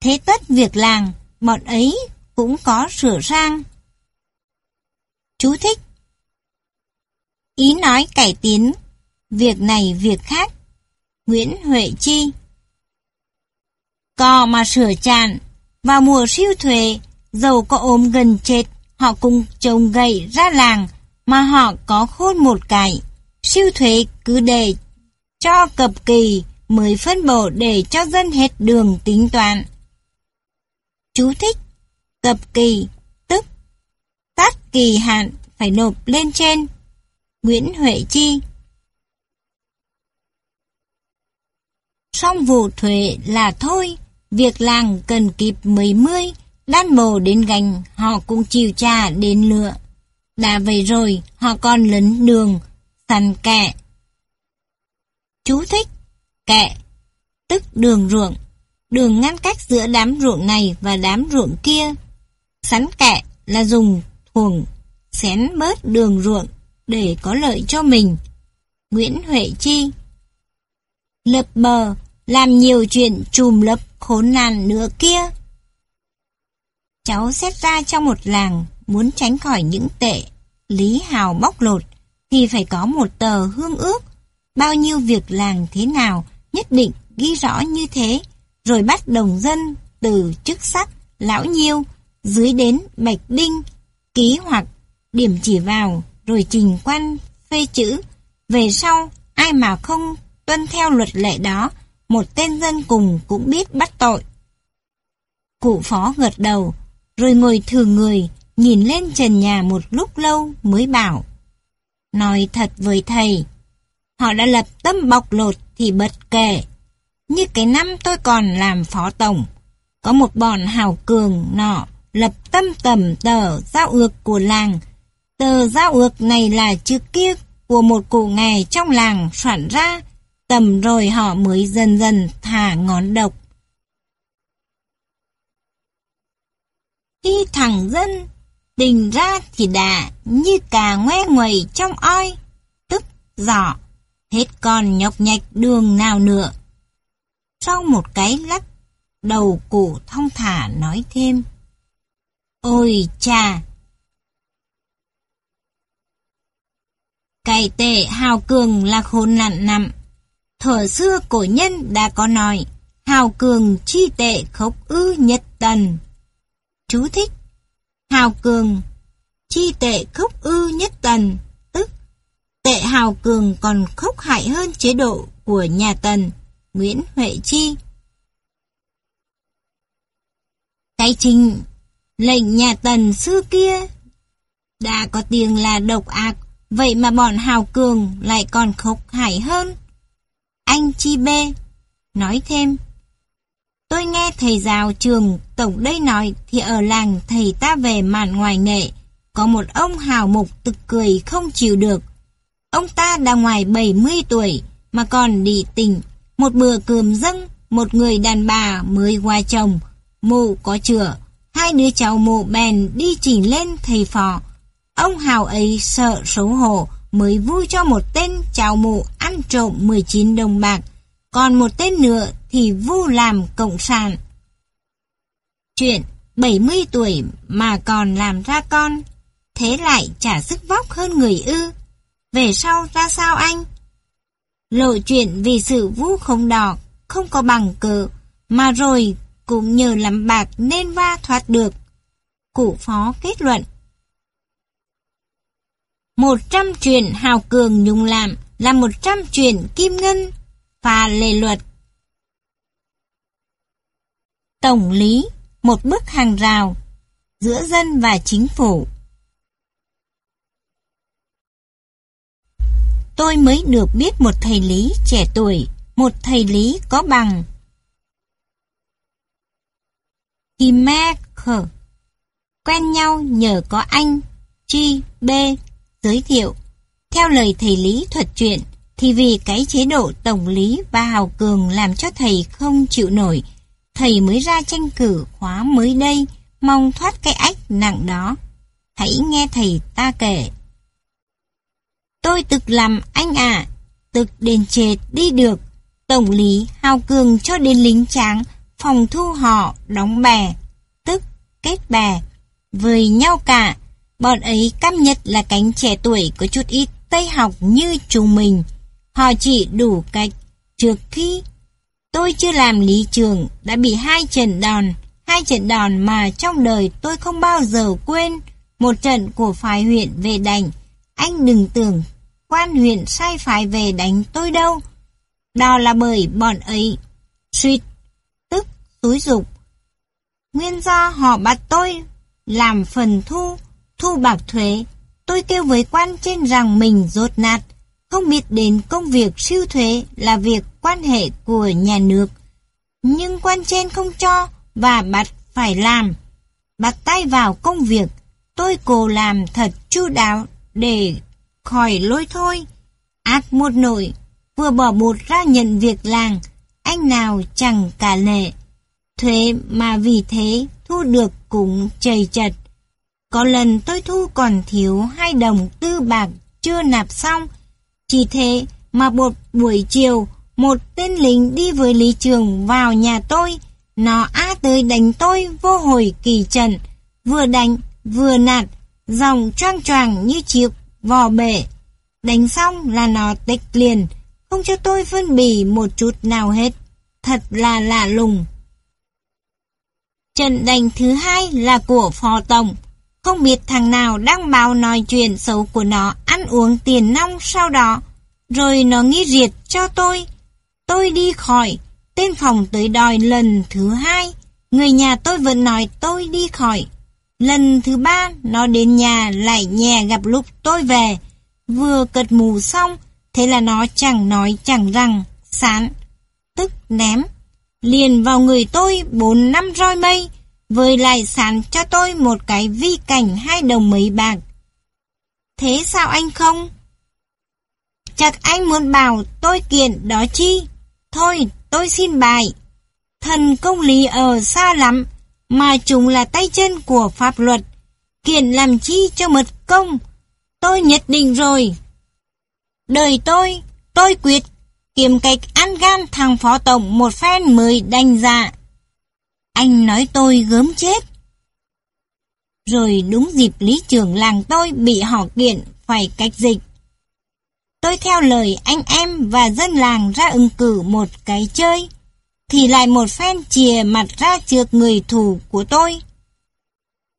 Thế tất việc làng, bọn ấy cũng có sửa sang. Chú thích Ý nói cải tiến, việc này việc khác. Nguyễn Huệ Chi Cò mà sửa chạn. vào mùa siêu thuế, dầu có ốm gần chết, họ cùng trồng gậy ra làng, mà họ có khôn một cái. Siêu thuế cứ để cho cập kỳ mới phân bổ để cho dân hết đường tính toán. Chú thích Cập kỳ, tức tắt kỳ hạn phải nộp lên trên. Nguyễn Huệ Chi Xong vụ thuế là thôi, việc làng cần kịp mấy mươi, đan mồ đến gành họ cũng chiều trà đến lựa. Đã vậy rồi, họ còn lấn đường, săn kẹ. Chú thích, kẹ, tức đường ruộng, đường ngăn cách giữa đám ruộng này và đám ruộng kia. Sắn kẹ là dùng thuồng xén bớt đường ruộng để có lợi cho mình. Nguyễn Huệ Chi Lập bờ, làm nhiều chuyện trùm lập khốn nạn nữa kia. Cháu xét ra trong một làng muốn tránh khỏi những tệ, lý hào bóc lột, thì phải có một tờ hương ước. Bao nhiêu việc làng thế nào nhất định ghi rõ như thế, rồi bắt đồng dân từ chức sắc, lão nhiêu, dưới đến bạch đinh, ký hoặc điểm chỉ vào, rồi trình quan phê chữ. Về sau, ai mà không tuân theo luật lệ đó, một tên dân cùng cũng biết bắt tội. Cụ phó gật đầu, rồi ngồi thường người, nhìn lên trần nhà một lúc lâu mới bảo. Nói thật với thầy, Họ đã lập tâm bọc lột thì bật kể. Như cái năm tôi còn làm phó tổng, có một bọn hào cường nọ lập tâm tầm tờ giao ước của làng. Tờ giao ước này là chữ kia của một cụ nghề trong làng soạn ra, tầm rồi họ mới dần dần thả ngón độc. Khi thằng dân tình ra thì đã như cà ngoe nguầy trong oi, tức giỏ, hết còn nhọc nhạch đường nào nữa. Sau một cái lắc, đầu cụ thong thả nói thêm. Ôi cha! Cái tệ hào cường là khôn lặn nặng. Thuở xưa cổ nhân đã có nói, hào cường chi tệ khốc ư nhật tần. Chú thích Hào cường Chi tệ khốc ư nhất tần Tức Tệ hào cường còn khốc hại hơn chế độ của nhà tần Nguyễn Huệ Chi Cái trình Lệnh nhà tần xưa kia Đã có tiếng là độc ác Vậy mà bọn hào cường lại còn khốc hại hơn anh Chi B Nói thêm Tôi nghe thầy giáo trường tổng đây nói thì ở làng thầy ta về màn ngoài nghệ. Có một ông hào mục tực cười không chịu được. Ông ta đã ngoài 70 tuổi mà còn đi tình. Một bữa cơm dâng, một người đàn bà mới qua chồng. Mụ có chữa, hai đứa cháu mụ bèn đi chỉnh lên thầy phò. Ông hào ấy sợ xấu hổ mới vui cho một tên cháu mụ ăn trộm 19 đồng bạc còn một tên nữa thì vu làm cộng sản. Chuyện 70 tuổi mà còn làm ra con, thế lại trả sức vóc hơn người ư. Về sau ra sao anh? Lộ chuyện vì sự vu không đỏ, không có bằng cờ, mà rồi cũng nhờ làm bạc nên va thoát được. Cụ phó kết luận. Một trăm chuyện hào cường nhung làm là một trăm kim ngân và lề luật. Tổng lý, một bức hàng rào giữa dân và chính phủ. Tôi mới được biết một thầy lý trẻ tuổi, một thầy lý có bằng. Kimaker quen nhau nhờ có anh Chi B giới thiệu. Theo lời thầy lý thuật chuyện, thì vì cái chế độ tổng lý và hào cường làm cho thầy không chịu nổi, thầy mới ra tranh cử khóa mới đây, mong thoát cái ách nặng đó. Hãy nghe thầy ta kể. Tôi tực làm anh ạ, à, tực đền trệt đi được, tổng lý hào cường cho đến lính tráng, phòng thu họ đóng bè, tức kết bè, với nhau cả. Bọn ấy căm nhật là cánh trẻ tuổi có chút ít Tây học như chúng mình. Họ chỉ đủ cách trước khi tôi chưa làm lý trường đã bị hai trận đòn, hai trận đòn mà trong đời tôi không bao giờ quên. Một trận của phái huyện về đánh, anh đừng tưởng quan huyện sai phái về đánh tôi đâu. Đó là bởi bọn ấy suýt, tức, túi dục. Nguyên do họ bắt tôi làm phần thu, thu bạc thuế. Tôi kêu với quan trên rằng mình rột nạt, không biết đến công việc siêu thuế là việc quan hệ của nhà nước. Nhưng quan trên không cho và bắt phải làm. Bắt tay vào công việc, tôi cố làm thật chu đáo để khỏi lôi thôi. Ác một nổi, vừa bỏ bột ra nhận việc làng, anh nào chẳng cả lệ. Thuế mà vì thế thu được cũng chầy chật. Có lần tôi thu còn thiếu hai đồng tư bạc chưa nạp xong, chỉ thế mà một buổi chiều, một tên lính đi với Lý Trường vào nhà tôi. Nó á tới đánh tôi vô hồi kỳ trận, vừa đánh, vừa nạt, dòng choang choàng như chiếc vò bể. Đánh xong là nó tịch liền, không cho tôi phân bì một chút nào hết. Thật là lạ lùng. Trận đánh thứ hai là của phò tổng. Không biết thằng nào đang bào nói chuyện xấu của nó ăn uống tiền nong sau đó. Rồi nó nghĩ riệt cho tôi. Tôi đi khỏi. Tên phòng tới đòi lần thứ hai. Người nhà tôi vẫn nói tôi đi khỏi. Lần thứ ba, nó đến nhà lại nhà gặp lúc tôi về. Vừa cật mù xong, Thế là nó chẳng nói chẳng rằng, sán, tức ném, liền vào người tôi bốn năm roi mây, với lại sàn cho tôi một cái vi cảnh hai đồng mấy bạc. Thế sao anh không? Chắc anh muốn bảo tôi kiện đó chi? Thôi, tôi xin bài. Thần công lý ở xa lắm, mà chúng là tay chân của pháp luật. Kiện làm chi cho mật công? Tôi nhất định rồi. Đời tôi, tôi quyết, kiếm cách ăn gan thằng phó tổng một phen mới đánh dạ. Anh nói tôi gớm chết. Rồi đúng dịp lý trưởng làng tôi bị họ kiện phải cách dịch. Tôi theo lời anh em và dân làng ra ứng cử một cái chơi, thì lại một phen chìa mặt ra trước người thù của tôi.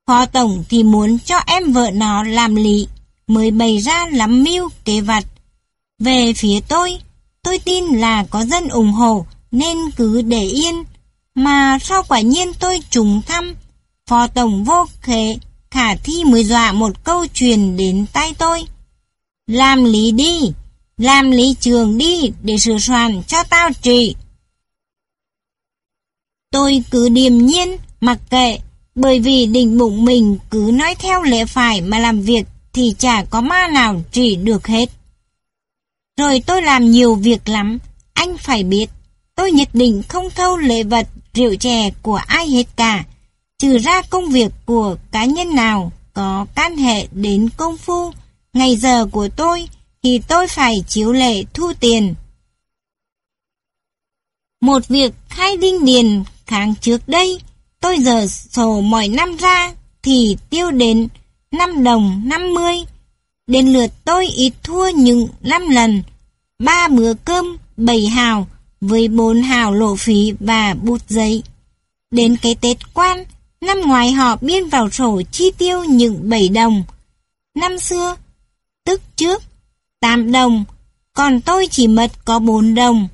Phó tổng thì muốn cho em vợ nó làm lý, mới bày ra lắm mưu kế vặt. Về phía tôi, tôi tin là có dân ủng hộ nên cứ để yên. Mà sau quả nhiên tôi trùng thăm, phó tổng vô khế, khả thi mới dọa một câu truyền đến tay tôi. Làm lý đi, làm lý trường đi để sửa soạn cho tao trị. Tôi cứ điềm nhiên, mặc kệ, bởi vì định bụng mình cứ nói theo lễ phải mà làm việc thì chả có ma nào trị được hết. Rồi tôi làm nhiều việc lắm, anh phải biết, tôi nhất định không thâu lễ vật, rượu chè của ai hết cả, trừ ra công việc của cá nhân nào có can hệ đến công phu, ngày giờ của tôi thì tôi phải chiếu lệ thu tiền. Một việc khai đinh điền tháng trước đây, tôi giờ sổ mỗi năm ra thì tiêu đến 5 đồng 50. Đến lượt tôi ít thua những 5 lần, ba bữa cơm 7 hào với bốn hào lộ phí và bút giấy. Đến cái Tết quan, năm ngoài họ biên vào sổ chi tiêu những 7 đồng. Năm xưa, tức trước, 8 đồng, còn tôi chỉ mật có 4 đồng.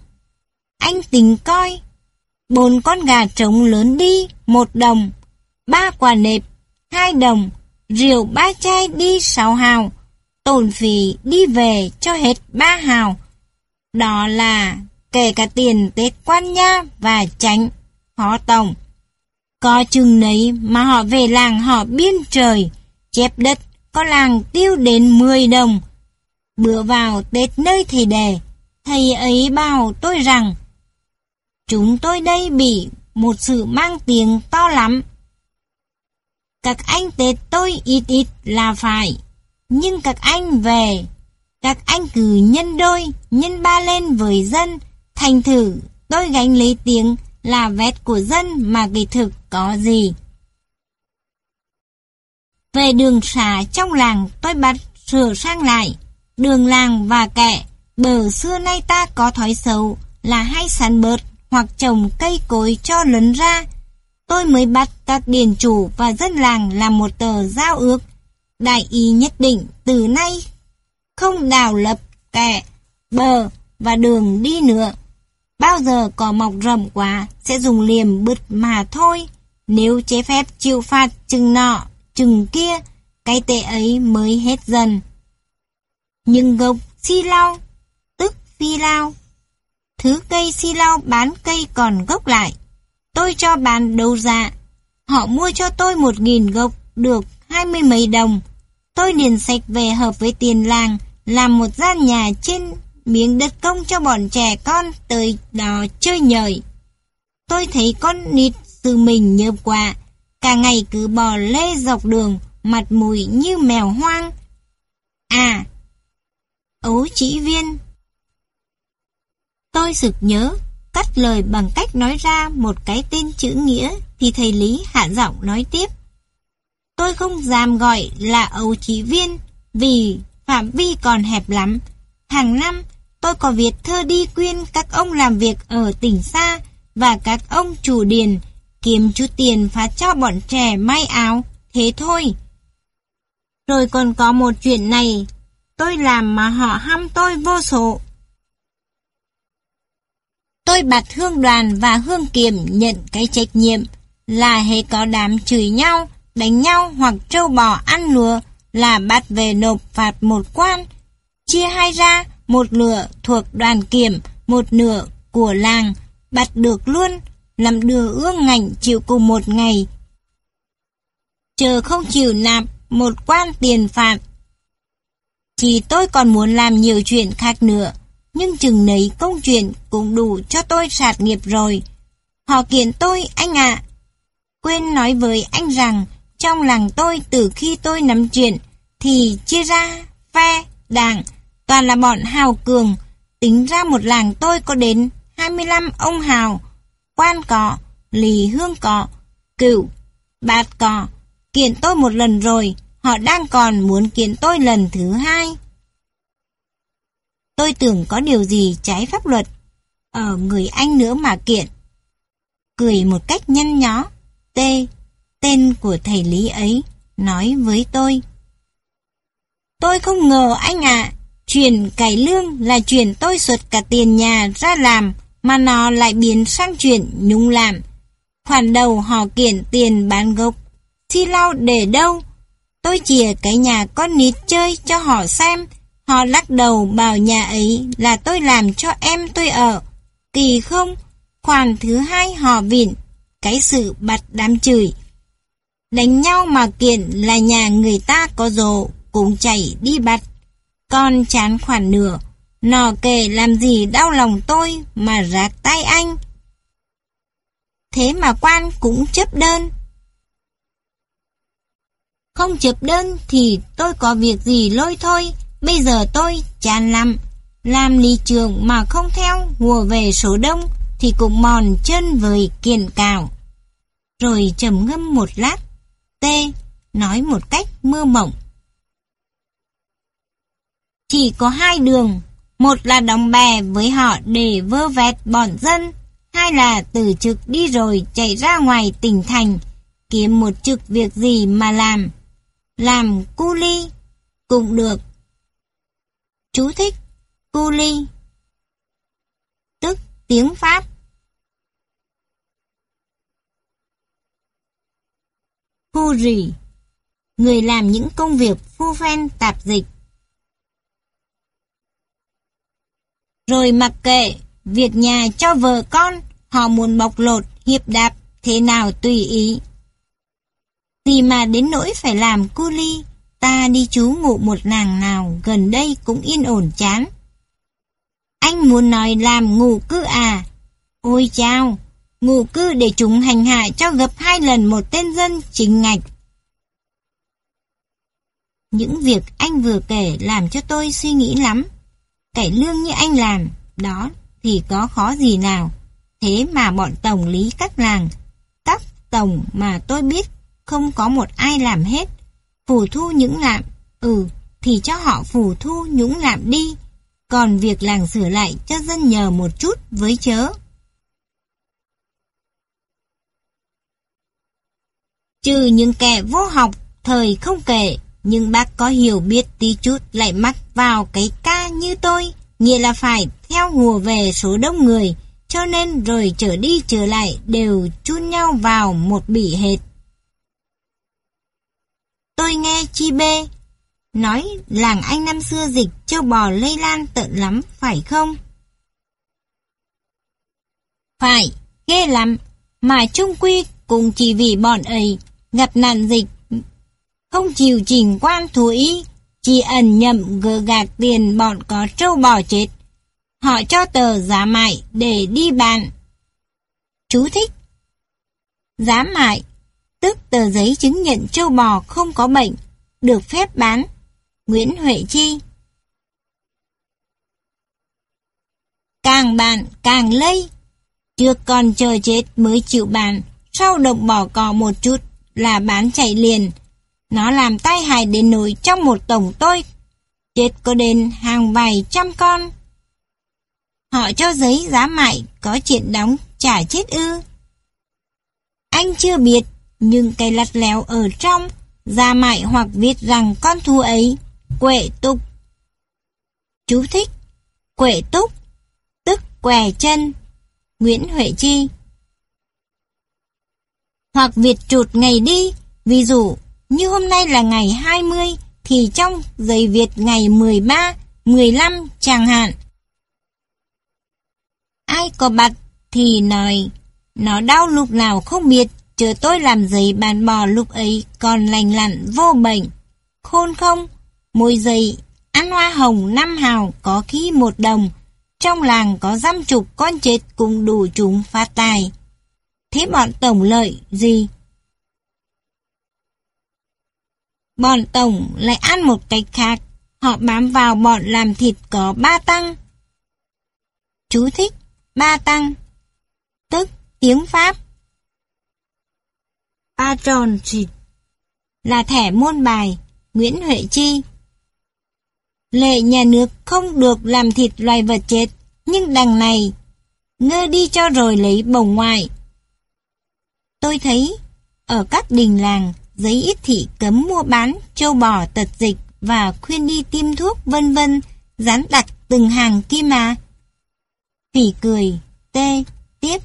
Anh tính coi, bốn con gà trống lớn đi, 1 đồng, ba quả nệp, 2 đồng, rượu ba chai đi 6 hào, tổn phí đi về cho hết 3 hào. Đó là kể cả tiền Tết quan nha và tránh, họ tổng. Có chừng nấy mà họ về làng họ biên trời, chép đất, có làng tiêu đến 10 đồng. Bữa vào Tết nơi thầy đề, thầy ấy bảo tôi rằng, chúng tôi đây bị một sự mang tiếng to lắm. Các anh Tết tôi ít ít là phải, nhưng các anh về, các anh cứ nhân đôi, nhân ba lên với dân, thành thử tôi gánh lấy tiếng là vét của dân mà kỳ thực có gì. Về đường xá trong làng tôi bắt sửa sang lại, đường làng và kẹ, bờ xưa nay ta có thói xấu là hay sàn bớt hoặc trồng cây cối cho lấn ra. Tôi mới bắt các điền chủ và dân làng làm một tờ giao ước, đại ý nhất định từ nay không đào lập kẹ, bờ và đường đi nữa. Bao giờ cỏ mọc rậm quá sẽ dùng liềm bứt mà thôi. Nếu chế phép chịu phạt chừng nọ, chừng kia, cái tệ ấy mới hết dần. Nhưng gốc si lau, tức phi lao. Thứ cây si lau bán cây còn gốc lại. Tôi cho bán đầu dạ Họ mua cho tôi một nghìn gốc, được hai mươi mấy đồng. Tôi liền sạch về hợp với tiền làng, làm một gian nhà trên miếng đất công cho bọn trẻ con tới đó chơi nhời. Tôi thấy con nít từ mình nhợp quạ, cả ngày cứ bò lê dọc đường, mặt mũi như mèo hoang. À, ấu chỉ viên. Tôi sực nhớ, cắt lời bằng cách nói ra một cái tên chữ nghĩa thì thầy Lý hạ giọng nói tiếp. Tôi không dám gọi là ấu chỉ viên vì phạm vi còn hẹp lắm. Hàng năm, tôi có viết thơ đi quyên các ông làm việc ở tỉnh xa và các ông chủ điền kiếm chút tiền phát cho bọn trẻ may áo, thế thôi. Rồi còn có một chuyện này, tôi làm mà họ hăm tôi vô số. Tôi bạc hương đoàn và hương kiểm nhận cái trách nhiệm là hề có đám chửi nhau, đánh nhau hoặc trâu bò ăn lúa là bắt về nộp phạt một quan, chia hai ra một nửa thuộc đoàn kiểm, một nửa của làng, bắt được luôn, làm đưa ước ngành chịu cùng một ngày. Chờ không chịu nạp một quan tiền phạt. Chỉ tôi còn muốn làm nhiều chuyện khác nữa, nhưng chừng nấy công chuyện cũng đủ cho tôi sạt nghiệp rồi. Họ kiện tôi, anh ạ. Quên nói với anh rằng, trong làng tôi từ khi tôi nắm chuyện, thì chia ra, phe, đảng, toàn là bọn hào cường. Tính ra một làng tôi có đến 25 ông hào, quan cọ, lì hương cọ, cựu, bạt cọ. Kiện tôi một lần rồi, họ đang còn muốn kiện tôi lần thứ hai. Tôi tưởng có điều gì trái pháp luật ở người anh nữa mà kiện. Cười một cách nhăn nhó, T, tên của thầy Lý ấy, nói với tôi. Tôi không ngờ anh ạ, chuyển cải lương là chuyển tôi xuất cả tiền nhà ra làm, mà nó lại biến sang chuyển nhung làm. Khoản đầu họ kiện tiền bán gốc, thì lau để đâu? Tôi chìa cái nhà con nít chơi cho họ xem, họ lắc đầu bảo nhà ấy là tôi làm cho em tôi ở. Kỳ không? Khoản thứ hai họ vịn, cái sự bật đám chửi. Đánh nhau mà kiện là nhà người ta có rồ, cũng chạy đi bắt. Con chán khoản nửa, nò kể làm gì đau lòng tôi mà rạc tay anh. Thế mà quan cũng chấp đơn. Không chấp đơn thì tôi có việc gì lôi thôi, bây giờ tôi chán lắm. Làm lý trường mà không theo hùa về số đông thì cũng mòn chân với kiền cào. Rồi trầm ngâm một lát, tê nói một cách mơ mộng. Chỉ có hai đường, một là đóng bè với họ để vơ vét bọn dân, hai là từ trực đi rồi chạy ra ngoài tỉnh thành, kiếm một trực việc gì mà làm. Làm cu ly cũng được. Chú thích cu ly tức tiếng Pháp. Phu rỉ người làm những công việc phu phen tạp dịch. Rồi mặc kệ, việc nhà cho vợ con, họ muốn bọc lột, hiệp đạp, thế nào tùy ý. Gì mà đến nỗi phải làm cu ly, ta đi trú ngụ một nàng nào gần đây cũng yên ổn chán. Anh muốn nói làm ngủ cư à? Ôi chao, ngủ cư để chúng hành hạ cho gấp hai lần một tên dân chính ngạch. Những việc anh vừa kể làm cho tôi suy nghĩ lắm. Cải lương như anh làm, đó thì có khó gì nào. Thế mà bọn tổng lý các làng, các tổng mà tôi biết không có một ai làm hết. Phủ thu những lạm, ừ, thì cho họ phủ thu những lạm đi. Còn việc làng sửa lại cho dân nhờ một chút với chớ. Trừ những kẻ vô học, thời không kể, nhưng bác có hiểu biết tí chút lại mắc vào cái ca như tôi, nghĩa là phải theo hùa về số đông người, cho nên rồi trở đi trở lại đều chun nhau vào một bỉ hệt. Tôi nghe Chi Bê nói làng anh năm xưa dịch châu bò lây lan tận lắm, phải không? Phải, ghê lắm, mà trung quy cũng chỉ vì bọn ấy gặp nạn dịch không chịu trình quan thú ý, chỉ ẩn nhậm gỡ gạt tiền bọn có trâu bò chết. Họ cho tờ giá mại để đi bàn. Chú thích. Giá mại, tức tờ giấy chứng nhận trâu bò không có bệnh, được phép bán. Nguyễn Huệ Chi. Càng bàn càng lây, trước còn chờ chết mới chịu bàn, sau động bỏ cò một chút là bán chạy liền, nó làm tai hại đến nỗi trong một tổng tôi. Chết có đến hàng vài trăm con. Họ cho giấy giá mại có chuyện đóng trả chết ư. Anh chưa biết, nhưng cây lặt léo ở trong, giá mại hoặc viết rằng con thú ấy, quệ túc. Chú thích, quệ túc, tức què chân. Nguyễn Huệ Chi Hoặc việt trụt ngày đi, ví dụ như hôm nay là ngày 20 thì trong giấy Việt ngày 13, 15 chẳng hạn. Ai có bạch thì nói, nó đau lúc nào không biết, chờ tôi làm giấy bàn bò lúc ấy còn lành lặn vô bệnh. Khôn không, môi giày, ăn hoa hồng năm hào có khi một đồng, trong làng có dăm chục con chết cũng đủ chúng phát tài. Thế bọn tổng lợi gì? Bọn tổng lại ăn một cách khác, họ bám vào bọn làm thịt có ba tăng. Chú thích ba tăng, tức tiếng Pháp. Patron thịt là thẻ môn bài Nguyễn Huệ Chi. Lệ nhà nước không được làm thịt loài vật chết, nhưng đằng này ngơ đi cho rồi lấy bồng ngoại. Tôi thấy ở các đình làng giấy ít thị cấm mua bán châu bò tật dịch và khuyên đi tiêm thuốc vân vân dán đặt từng hàng kia mà. Phỉ cười, tê, tiếp.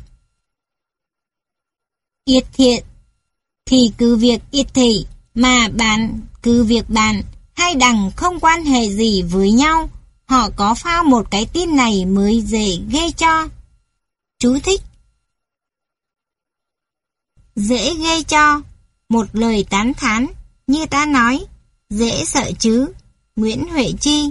Yết thiện, thì cứ việc yết thị, mà bạn cứ việc bạn, hai đằng không quan hệ gì với nhau. Họ có phao một cái tin này mới dễ ghê cho. Chú thích. Dễ ghê cho, một lời tán thán, như ta nói, dễ sợ chứ. Nguyễn Huệ Chi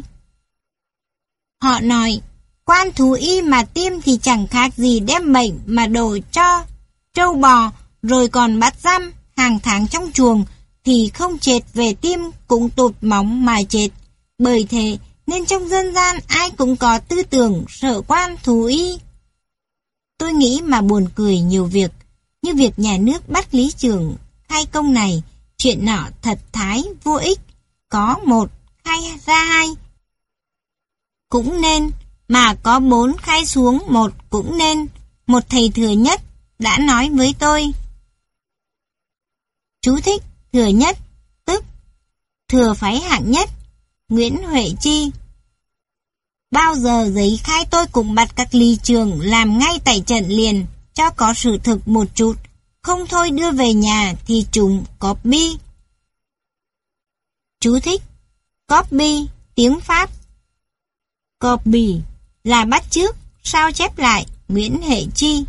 Họ nói, quan thú y mà tiêm thì chẳng khác gì đem bệnh mà đổ cho trâu bò, rồi còn bắt giam hàng tháng trong chuồng, thì không chết về tiêm cũng tụt móng mà chết. Bởi thế, nên trong dân gian ai cũng có tư tưởng sợ quan thú y. Tôi nghĩ mà buồn cười nhiều việc, như việc nhà nước bắt lý trưởng khai công này, chuyện nọ thật thái, vô ích, có một, khai ra hai. Cũng nên, mà có bốn khai xuống một cũng nên, một thầy thừa nhất đã nói với tôi. Chú thích thừa nhất, tức thừa phái hạng nhất, Nguyễn Huệ Chi. Bao giờ giấy khai tôi cùng bắt các ly trường làm ngay tại trận liền, cho có sự thực một chút, không thôi đưa về nhà thì trùng copy. Chú thích Copy, tiếng Pháp Copy là bắt chước, sao chép lại, Nguyễn Hệ Chi.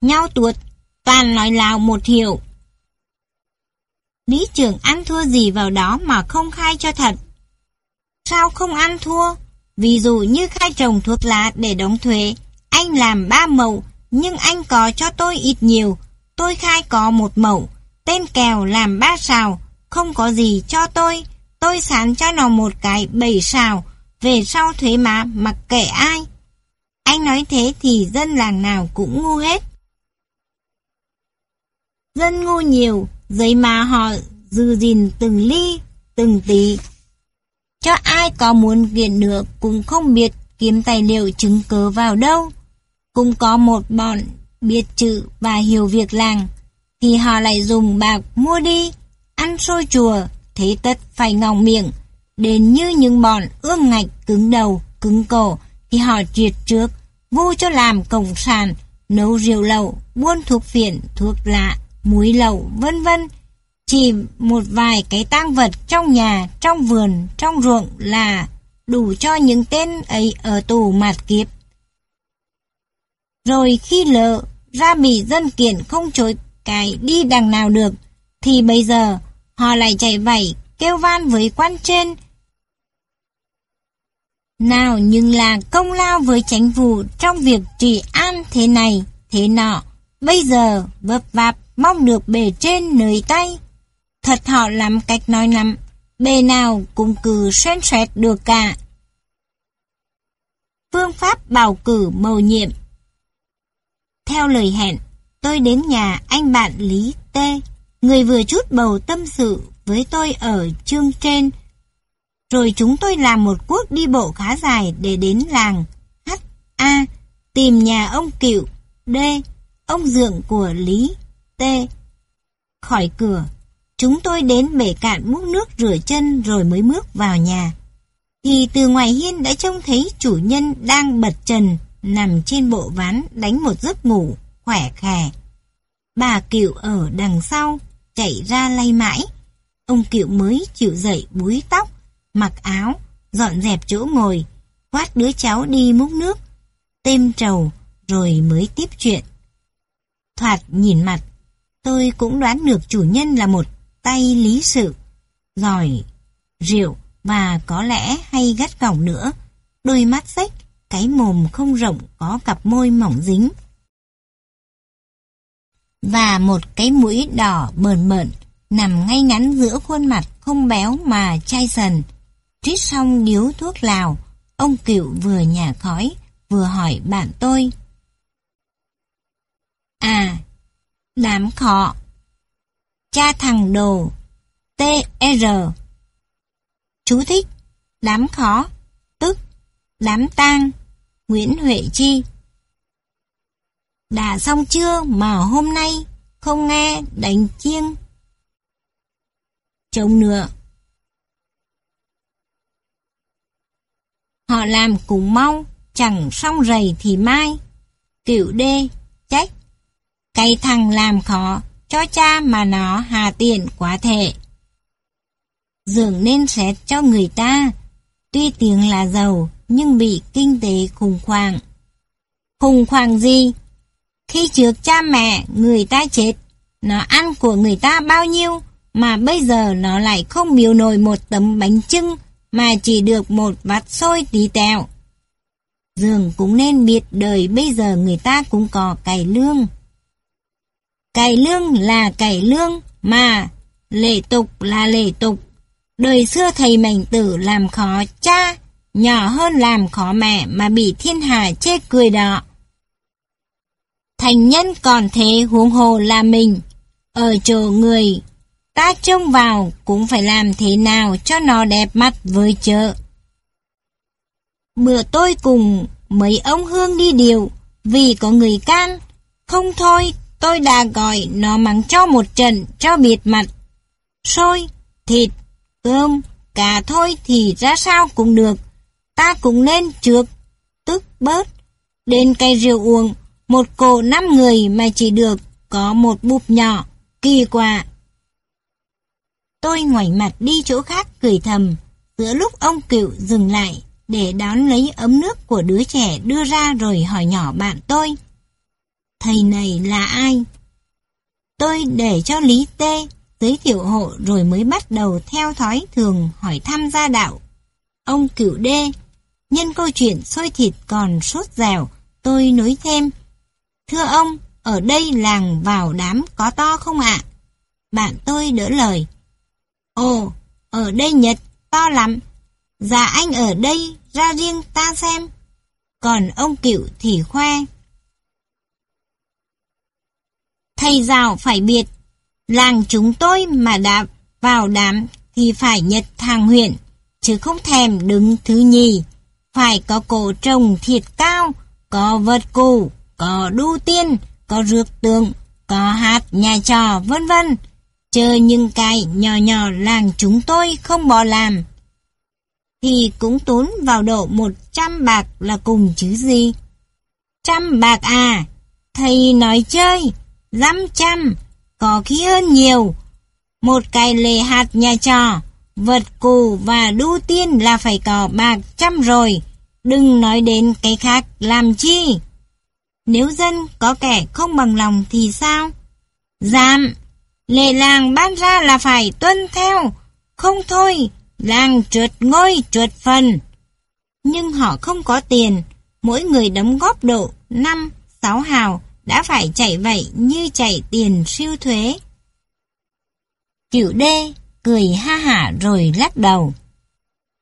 Nhau tuột, toàn nói lào một hiệu. Lý trưởng ăn thua gì vào đó mà không khai cho thật? Sao không ăn thua? Ví dụ như khai trồng thuốc lá để đóng thuế, anh làm ba màu nhưng anh có cho tôi ít nhiều. Tôi khai có một mẫu, tên kèo làm ba xào, không có gì cho tôi. Tôi sán cho nó một cái bảy xào, về sau thuế má mặc kệ ai. Anh nói thế thì dân làng nào cũng ngu hết. Dân ngu nhiều, giấy mà họ dư gìn từng ly, từng tí. Cho ai có muốn kiện nữa cũng không biết kiếm tài liệu chứng cớ vào đâu. Cũng có một bọn biết chữ và hiểu việc làng, thì họ lại dùng bạc mua đi, ăn xôi chùa, thế tất phải ngòng miệng. Đến như những bọn ương ngạch cứng đầu, cứng cổ, thì họ triệt trước, vu cho làm cổng sàn, nấu rượu lậu, buôn thuốc phiện, thuốc lạ, muối lậu, vân vân. Chỉ một vài cái tang vật trong nhà, trong vườn, trong ruộng là đủ cho những tên ấy ở tù mạt kiếp. Rồi khi lỡ ra bị dân kiện không chối cái đi đằng nào được, thì bây giờ họ lại chạy vảy kêu van với quan trên. Nào nhưng là công lao với chánh vụ trong việc trị an thế này, thế nọ. Bây giờ vấp vạp mong được bề trên nơi tay. Thật họ làm cách nói lắm, bề nào cũng cứ xen xét được cả. Phương pháp bầu cử mầu nhiệm theo lời hẹn, tôi đến nhà anh bạn Lý T, người vừa chút bầu tâm sự với tôi ở chương trên. Rồi chúng tôi làm một cuộc đi bộ khá dài để đến làng H, A, tìm nhà ông Cựu, D, ông dượng của Lý, T. Khỏi cửa, chúng tôi đến bể cạn múc nước rửa chân rồi mới bước vào nhà. Thì từ ngoài hiên đã trông thấy chủ nhân đang bật trần, nằm trên bộ ván đánh một giấc ngủ, khỏe khè. Bà Cựu ở đằng sau, chạy ra lay mãi. Ông cựu mới chịu dậy búi tóc, mặc áo, dọn dẹp chỗ ngồi, quát đứa cháu đi múc nước, têm trầu, rồi mới tiếp chuyện. Thoạt nhìn mặt, tôi cũng đoán được chủ nhân là một tay lý sự, giỏi, rượu và có lẽ hay gắt gỏng nữa, đôi mắt xếch, cái mồm không rộng có cặp môi mỏng dính. Và một cái mũi đỏ bờn mợn nằm ngay ngắn giữa khuôn mặt không béo mà chai sần. Trít xong điếu thuốc lào, ông cựu vừa nhả khói, vừa hỏi bạn tôi. À, đám khọ. Cha thằng đồ. T.R. Chú thích. Đám khó. Tức. Đám tang. Nguyễn Huệ Chi. Đã xong chưa mà hôm nay không nghe đánh chiêng. Trông nữa. Họ làm cùng mau, chẳng xong rầy thì mai. Kiểu đê, trách. Cái thằng làm khó, cho cha mà nó hà tiện quá thể. Dường nên xét cho người ta, tuy tiếng là giàu, nhưng bị kinh tế khủng hoảng. Khủng hoảng gì? Khi trước cha mẹ người ta chết, nó ăn của người ta bao nhiêu, mà bây giờ nó lại không miêu nổi một tấm bánh trưng, mà chỉ được một vắt xôi tí tẹo. Dường cũng nên biết đời bây giờ người ta cũng có cải lương. Cải lương là cải lương, mà lệ tục là lệ tục. Đời xưa thầy mảnh tử làm khó cha, nhỏ hơn làm khó mẹ mà bị thiên hà chê cười đọ. Thành nhân còn thế huống hồ là mình, ở chỗ người, ta trông vào cũng phải làm thế nào cho nó đẹp mắt với chợ. Bữa tôi cùng mấy ông Hương đi điều, vì có người can, không thôi tôi đã gọi nó mắng cho một trận cho biệt mặt. Xôi, thịt, cơm, cà thôi thì ra sao cũng được, ta cũng nên trước, tức bớt, đến cây rượu uống, một cổ năm người mà chỉ được có một bụp nhỏ, kỳ quạ. Tôi ngoảnh mặt đi chỗ khác cười thầm, giữa lúc ông cựu dừng lại để đón lấy ấm nước của đứa trẻ đưa ra rồi hỏi nhỏ bạn tôi. Thầy này là ai? Tôi để cho Lý Tê giới thiệu hộ rồi mới bắt đầu theo thói thường hỏi thăm gia đạo. Ông cựu đê, nhân câu chuyện xôi thịt còn sốt dẻo, tôi nối thêm. Thưa ông, ở đây làng vào đám có to không ạ? Bạn tôi đỡ lời. Ồ, ở đây Nhật, to lắm. Dạ anh ở đây, ra riêng ta xem. Còn ông cựu thì khoe. Thầy rào phải biệt, làng chúng tôi mà đã vào đám thì phải nhật thang huyện, chứ không thèm đứng thứ nhì. Phải có cổ trồng thiệt cao, có vật cù, có đu tiên, có rước tượng, có hạt nhà trò, vân vân. Chờ những cái nhỏ nhỏ làng chúng tôi không bỏ làm. Thì cũng tốn vào độ một trăm bạc là cùng chứ gì. Trăm bạc à, thầy nói chơi, dăm trăm, có khí hơn nhiều. Một cái lề hạt nhà trò, vật cù và đu tiên là phải có bạc trăm rồi, đừng nói đến cái khác làm chi. Nếu dân có kẻ không bằng lòng thì sao? Giảm, lệ làng ban ra là phải tuân theo, không thôi, làng trượt ngôi trượt phần. Nhưng họ không có tiền, mỗi người đóng góp độ 5, 6 hào, đã phải chạy vậy như chạy tiền siêu thuế. Cửu đê cười ha hả rồi lắc đầu.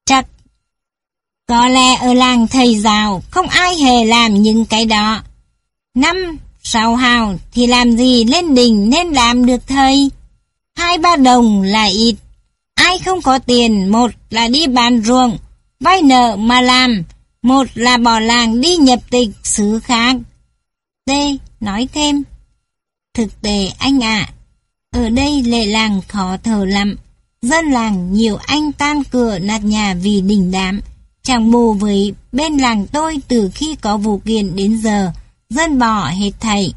Chật! có lẽ ở làng thầy giàu không ai hề làm những cái đó. Năm, sáu hào thì làm gì lên đỉnh nên làm được thầy. Hai ba đồng là ít. Ai không có tiền, một là đi bán ruộng, vay nợ mà làm, một là bỏ làng đi nhập tịch xứ khác. D nói thêm. Thực tế anh ạ, ở đây lệ làng khó thở lắm. Dân làng nhiều anh tan cửa nạt nhà vì đình đám. Chẳng bù với bên làng tôi từ khi có vụ kiện đến giờ, dân bỏ hết thầy.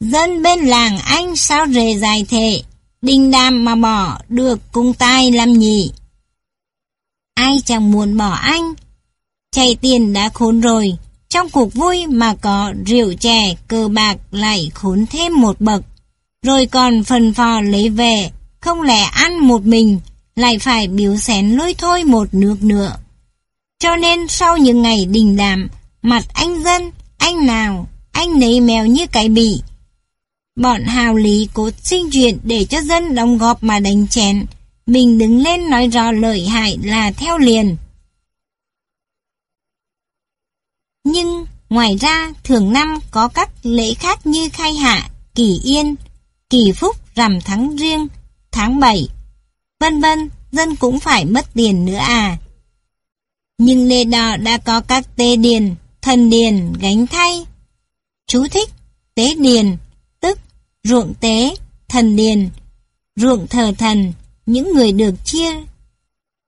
Dân bên làng anh sao rề dài thế? Đình đàm mà bỏ được cung tai làm nhỉ. Ai chẳng muốn bỏ anh. Chạy tiền đã khốn rồi, trong cuộc vui mà có rượu chè, cờ bạc lại khốn thêm một bậc. Rồi còn phần phò lấy về, không lẽ ăn một mình, lại phải biếu xén lôi thôi một nước nữa. Cho nên sau những ngày đình đàm, mặt anh dân, anh nào, anh nấy mèo như cái bị. Bọn hào lý cố sinh chuyện để cho dân đóng góp mà đánh chén. Mình đứng lên nói rõ lợi hại là theo liền. Nhưng ngoài ra thường năm có các lễ khác như khai hạ, kỳ yên, kỳ phúc, rằm tháng riêng, tháng 7, vân vân, dân cũng phải mất tiền nữa à. Nhưng lê đò đã có các tê điền, thần điền gánh thay. Chú thích, tế điền, tức ruộng tế, thần điền, ruộng thờ thần, những người được chia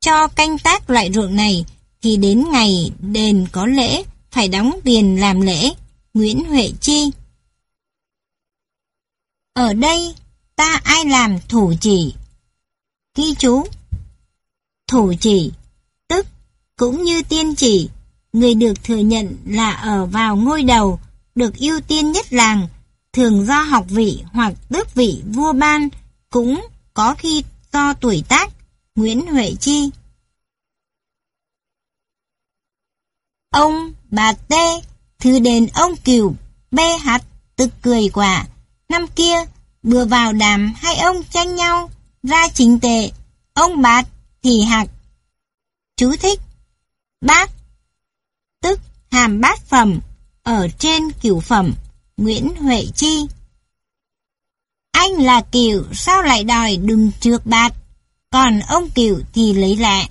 cho canh tác loại ruộng này thì đến ngày đền có lễ phải đóng tiền làm lễ. Nguyễn Huệ Chi Ở đây, ta ai làm thủ chỉ? Ghi chú Thủ chỉ, tức cũng như tiên chỉ, người được thừa nhận là ở vào ngôi đầu, được ưu tiên nhất làng, thường do học vị hoặc tước vị vua ban, cũng có khi do tuổi tác. Nguyễn Huệ Chi Ông, bà Tê, thư đền ông Cửu, bê hạt, tức cười quả. Năm kia, bừa vào đàm hai ông tranh nhau, ra chính tệ. Ông bát thì hạt. Chú thích. Bát, tức hàm bát phẩm, ở trên cửu phẩm, Nguyễn Huệ Chi. Anh là Kiều sao lại đòi đừng trượt bát, còn ông Kiều thì lấy lẹ.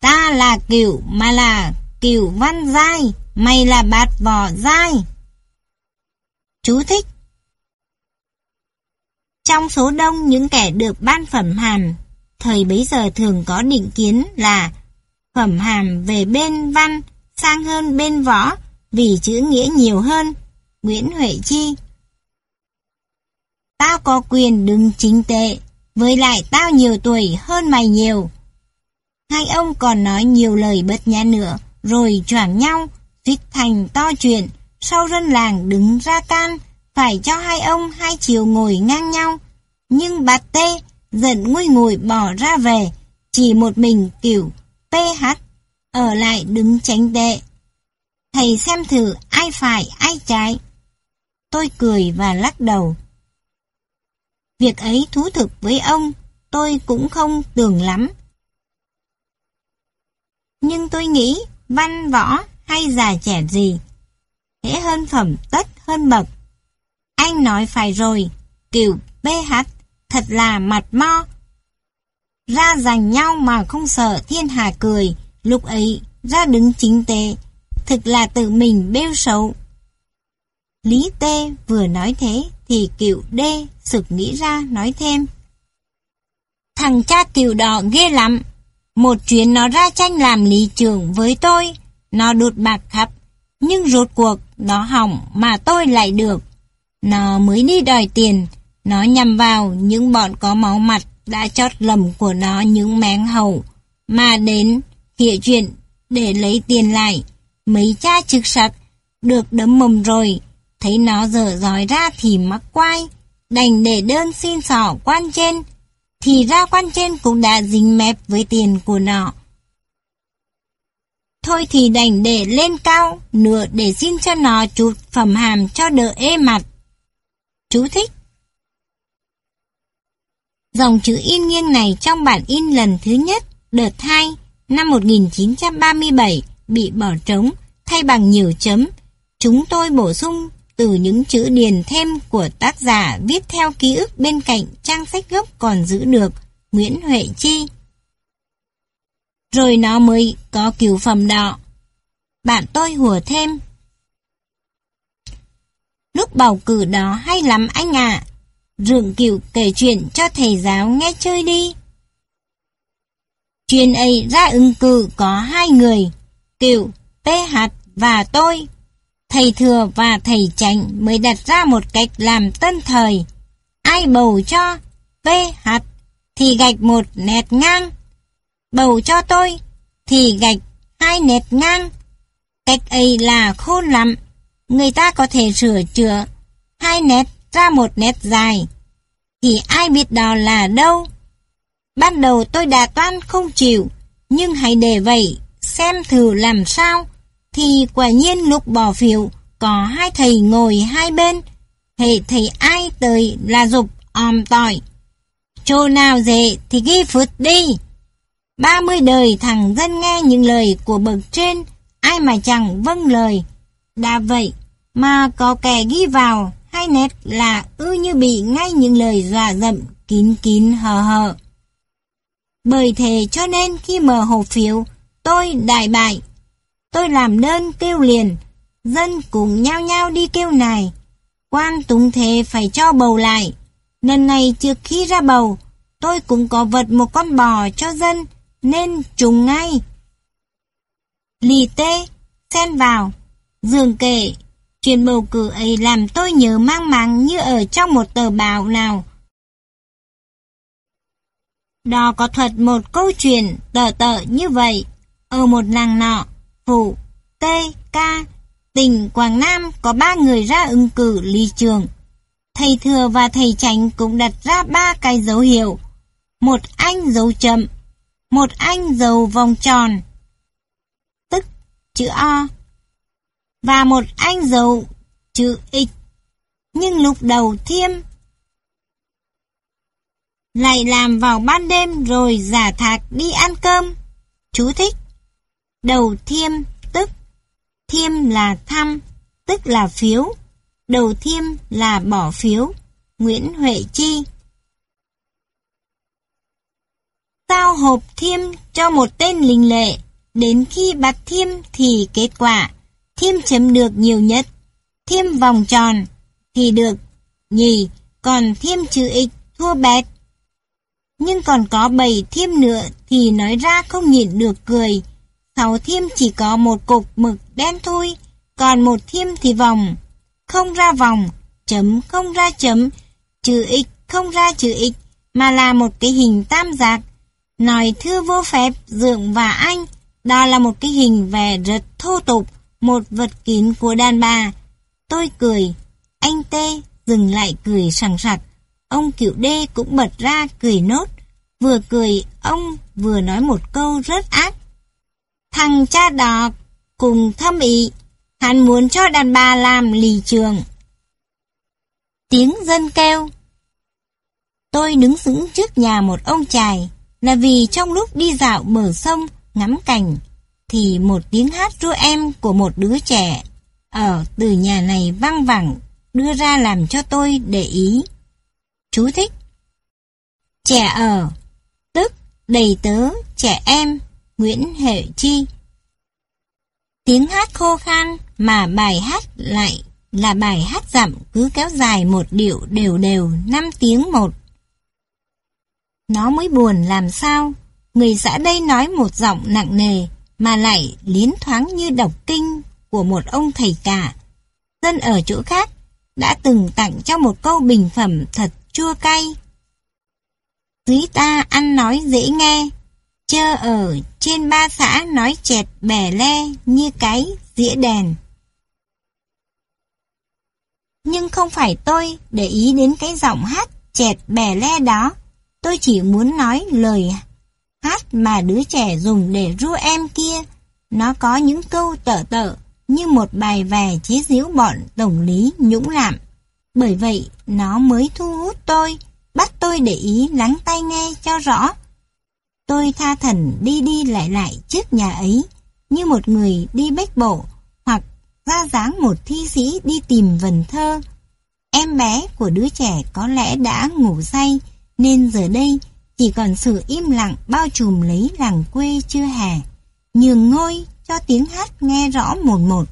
Ta là Kiều mà là Kiều Văn Giai, mày là bạt vỏ Giai. Chú thích Trong số đông những kẻ được ban phẩm hàm, thời bấy giờ thường có định kiến là phẩm hàm về bên văn sang hơn bên võ vì chữ nghĩa nhiều hơn. Nguyễn Huệ Chi Tao có quyền đứng chính tệ, với lại tao nhiều tuổi hơn mày nhiều. Hai ông còn nói nhiều lời bất nhã nữa, rồi choảng nhau, suýt thành to chuyện, sau dân làng đứng ra can, phải cho hai ông hai chiều ngồi ngang nhau. Nhưng bà Tê giận nguôi ngồi bỏ ra về, chỉ một mình kiểu PH ở lại đứng tránh tệ. Thầy xem thử ai phải ai trái. Tôi cười và lắc đầu. Việc ấy thú thực với ông, tôi cũng không tưởng lắm. Nhưng tôi nghĩ văn võ hay già trẻ gì, thế hơn phẩm tất hơn bậc. Anh nói phải rồi, kiểu BH thật là mặt mo. Ra giành nhau mà không sợ thiên hà cười, lúc ấy ra đứng chính tế thực là tự mình bêu xấu. Lý Tê vừa nói thế thì cựu đê sực nghĩ ra nói thêm. Thằng cha cựu đỏ ghê lắm. Một chuyến nó ra tranh làm lý trưởng với tôi, nó đụt bạc khắp, nhưng rốt cuộc nó hỏng mà tôi lại được. Nó mới đi đòi tiền, nó nhằm vào những bọn có máu mặt đã chót lầm của nó những mén hầu, mà đến hiện chuyện để lấy tiền lại. Mấy cha trực sặc, được đấm mầm rồi, thấy nó dở dòi ra thì mắc quay, đành để đơn xin sỏ quan trên, thì ra quan trên cũng đã dính mép với tiền của nó. Thôi thì đành để lên cao, nửa để xin cho nó chút phẩm hàm cho đỡ ê mặt. Chú thích Dòng chữ in nghiêng này trong bản in lần thứ nhất, đợt 2, năm 1937, bị bỏ trống, thay bằng nhiều chấm. Chúng tôi bổ sung từ những chữ điền thêm của tác giả viết theo ký ức bên cạnh trang sách gốc còn giữ được, Nguyễn Huệ Chi. Rồi nó mới có cửu phẩm đỏ. Bạn tôi hùa thêm. Lúc bầu cử đó hay lắm anh ạ. À. Rượng cửu kể chuyện cho thầy giáo nghe chơi đi. Chuyện ấy ra ứng cử có hai người, cửu, PH và tôi thầy thừa và thầy tránh mới đặt ra một cách làm tân thời. Ai bầu cho VH thì gạch một nét ngang. Bầu cho tôi thì gạch hai nét ngang. Cách ấy là khôn lắm. Người ta có thể sửa chữa hai nét ra một nét dài. Thì ai biết đó là đâu. Ban đầu tôi đã toan không chịu, nhưng hãy để vậy, xem thử làm sao. Thì quả nhiên lúc bỏ phiếu, có hai thầy ngồi hai bên. Hệ thầy ai tới là dục om tỏi. Chỗ nào dễ thì ghi phượt đi. Ba mươi đời thằng dân nghe những lời của bậc trên, ai mà chẳng vâng lời. Đã vậy, mà có kẻ ghi vào hai nét là ư như bị ngay những lời dọa dẫm kín kín hờ hờ. Bởi thế cho nên khi mở hộp phiếu, tôi đại bại. Tôi làm đơn kêu liền, dân cùng nhau nhau đi kêu này. Quan tùng thế phải cho bầu lại. Lần này trước khi ra bầu, tôi cũng có vật một con bò cho dân, nên trùng ngay. Lì tê, xen vào, dường kể, chuyện bầu cử ấy làm tôi nhớ mang máng như ở trong một tờ báo nào. Đó có thật một câu chuyện tờ tợ như vậy. Ở một làng nọ, Phủ, T Ca, tỉnh Quảng Nam có ba người ra ứng cử ly trường. Thầy thừa và thầy tránh cũng đặt ra ba cái dấu hiệu. Một anh dấu chậm, một anh dấu vòng tròn, tức chữ O, và một anh dấu chữ X. Nhưng lúc đầu thiêm lại làm vào ban đêm rồi giả thạc đi ăn cơm. Chú thích. Đầu thiêm tức. Thiêm là thăm, tức là phiếu. Đầu thiêm là bỏ phiếu. Nguyễn Huệ Chi. Sao hộp thiêm cho một tên linh lệ, đến khi bắt thiêm thì kết quả, thiêm chấm được nhiều nhất, thiêm vòng tròn thì được nhì, còn thiêm chữ x thua bét nhưng còn có bảy thiêm nữa thì nói ra không nhịn được cười thầu thiêm chỉ có một cục mực đen thôi, còn một thiêm thì vòng. Không ra vòng, chấm không ra chấm, chữ x không ra chữ x, mà là một cái hình tam giác. Nói thưa vô phép, dượng và anh, đó là một cái hình về rất thô tục, một vật kín của đàn bà. Tôi cười, anh Tê dừng lại cười sẵn sặc. Ông cựu đê cũng bật ra cười nốt. Vừa cười, ông vừa nói một câu rất ác. Thằng cha đỏ cùng thâm ý, hắn muốn cho đàn bà làm lì trường. Tiếng dân kêu. Tôi đứng sững trước nhà một ông chài, là vì trong lúc đi dạo bờ sông, ngắm cảnh, thì một tiếng hát ru em của một đứa trẻ ở từ nhà này vang vẳng đưa ra làm cho tôi để ý. Chú thích. Trẻ ở, tức đầy tớ, trẻ em, Nguyễn Hệ Chi. Tiếng hát khô khan mà bài hát lại là bài hát dặm cứ kéo dài một điệu đều đều năm tiếng một. Nó mới buồn làm sao, người xã đây nói một giọng nặng nề mà lại liến thoáng như đọc kinh của một ông thầy cả. Dân ở chỗ khác đã từng tặng cho một câu bình phẩm thật chua cay. Dưới ta ăn nói dễ nghe, chơ ở trên ba xã nói chẹt bẻ le như cái dĩa đèn. Nhưng không phải tôi để ý đến cái giọng hát chẹt bẻ le đó. Tôi chỉ muốn nói lời hát mà đứa trẻ dùng để ru em kia. Nó có những câu tở tở như một bài về chế giễu bọn tổng lý nhũng lạm. Bởi vậy, nó mới thu hút tôi, bắt tôi để ý lắng tai nghe cho rõ. Tôi tha thần đi đi lại lại trước nhà ấy, như một người đi bách bộ, hoặc ra dáng một thi sĩ đi tìm vần thơ. Em bé của đứa trẻ có lẽ đã ngủ say, nên giờ đây chỉ còn sự im lặng bao trùm lấy làng quê chưa hè, nhường ngôi cho tiếng hát nghe rõ một một.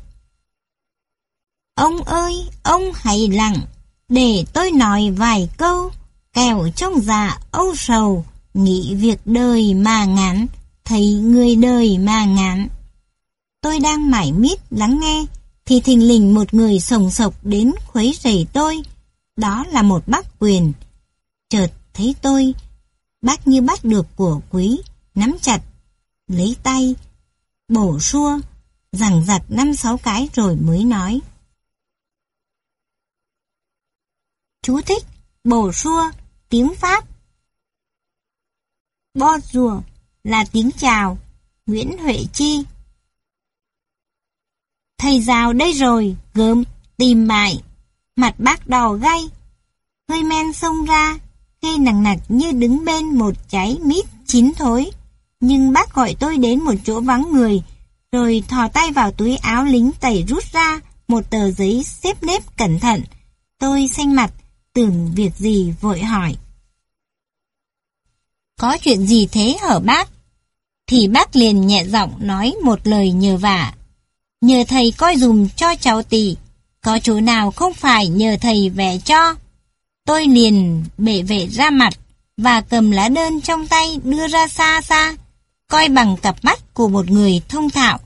Ông ơi, ông hãy lặng, để tôi nói vài câu, kẻo trong dạ âu sầu, nghĩ việc đời mà ngắn, thấy người đời mà ngắn. Tôi đang mải miết lắng nghe, thì thình lình một người sồng sộc đến khuấy rầy tôi. Đó là một bác quyền. Chợt thấy tôi, bác như bắt được của quý, nắm chặt, lấy tay, bổ xua, rằng giặt năm sáu cái rồi mới nói. Chú thích, bổ xua, tiếng Pháp. Bo rùa là tiếng chào, Nguyễn Huệ Chi. Thầy rào đây rồi, gớm, tìm mại. Mặt bác đỏ gay, hơi men xông ra, khi nặng nặc như đứng bên một cháy mít chín thối. Nhưng bác gọi tôi đến một chỗ vắng người, rồi thò tay vào túi áo lính tẩy rút ra một tờ giấy xếp nếp cẩn thận. Tôi xanh mặt, tưởng việc gì vội hỏi. Có chuyện gì thế hở bác? Thì bác liền nhẹ giọng nói một lời nhờ vả. Nhờ thầy coi dùm cho cháu tỷ, có chỗ nào không phải nhờ thầy vẽ cho. Tôi liền bể vệ ra mặt và cầm lá đơn trong tay đưa ra xa xa, coi bằng cặp mắt của một người thông thạo.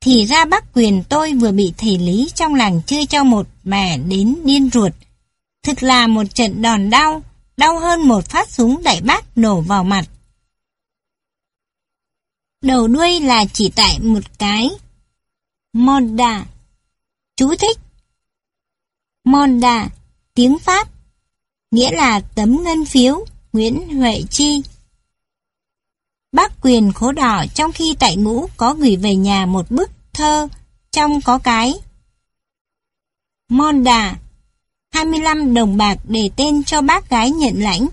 Thì ra bác quyền tôi vừa bị thầy Lý trong làng chơi cho một mẻ đến điên ruột. Thực là một trận đòn đau, đau hơn một phát súng đại bác nổ vào mặt. Đầu đuôi là chỉ tại một cái. Monda. Chú thích. Monda, tiếng Pháp, nghĩa là tấm ngân phiếu, Nguyễn Huệ Chi. Bác quyền khố đỏ trong khi tại ngũ có gửi về nhà một bức thơ, trong có cái. Monda, 25 đồng bạc để tên cho bác gái nhận lãnh.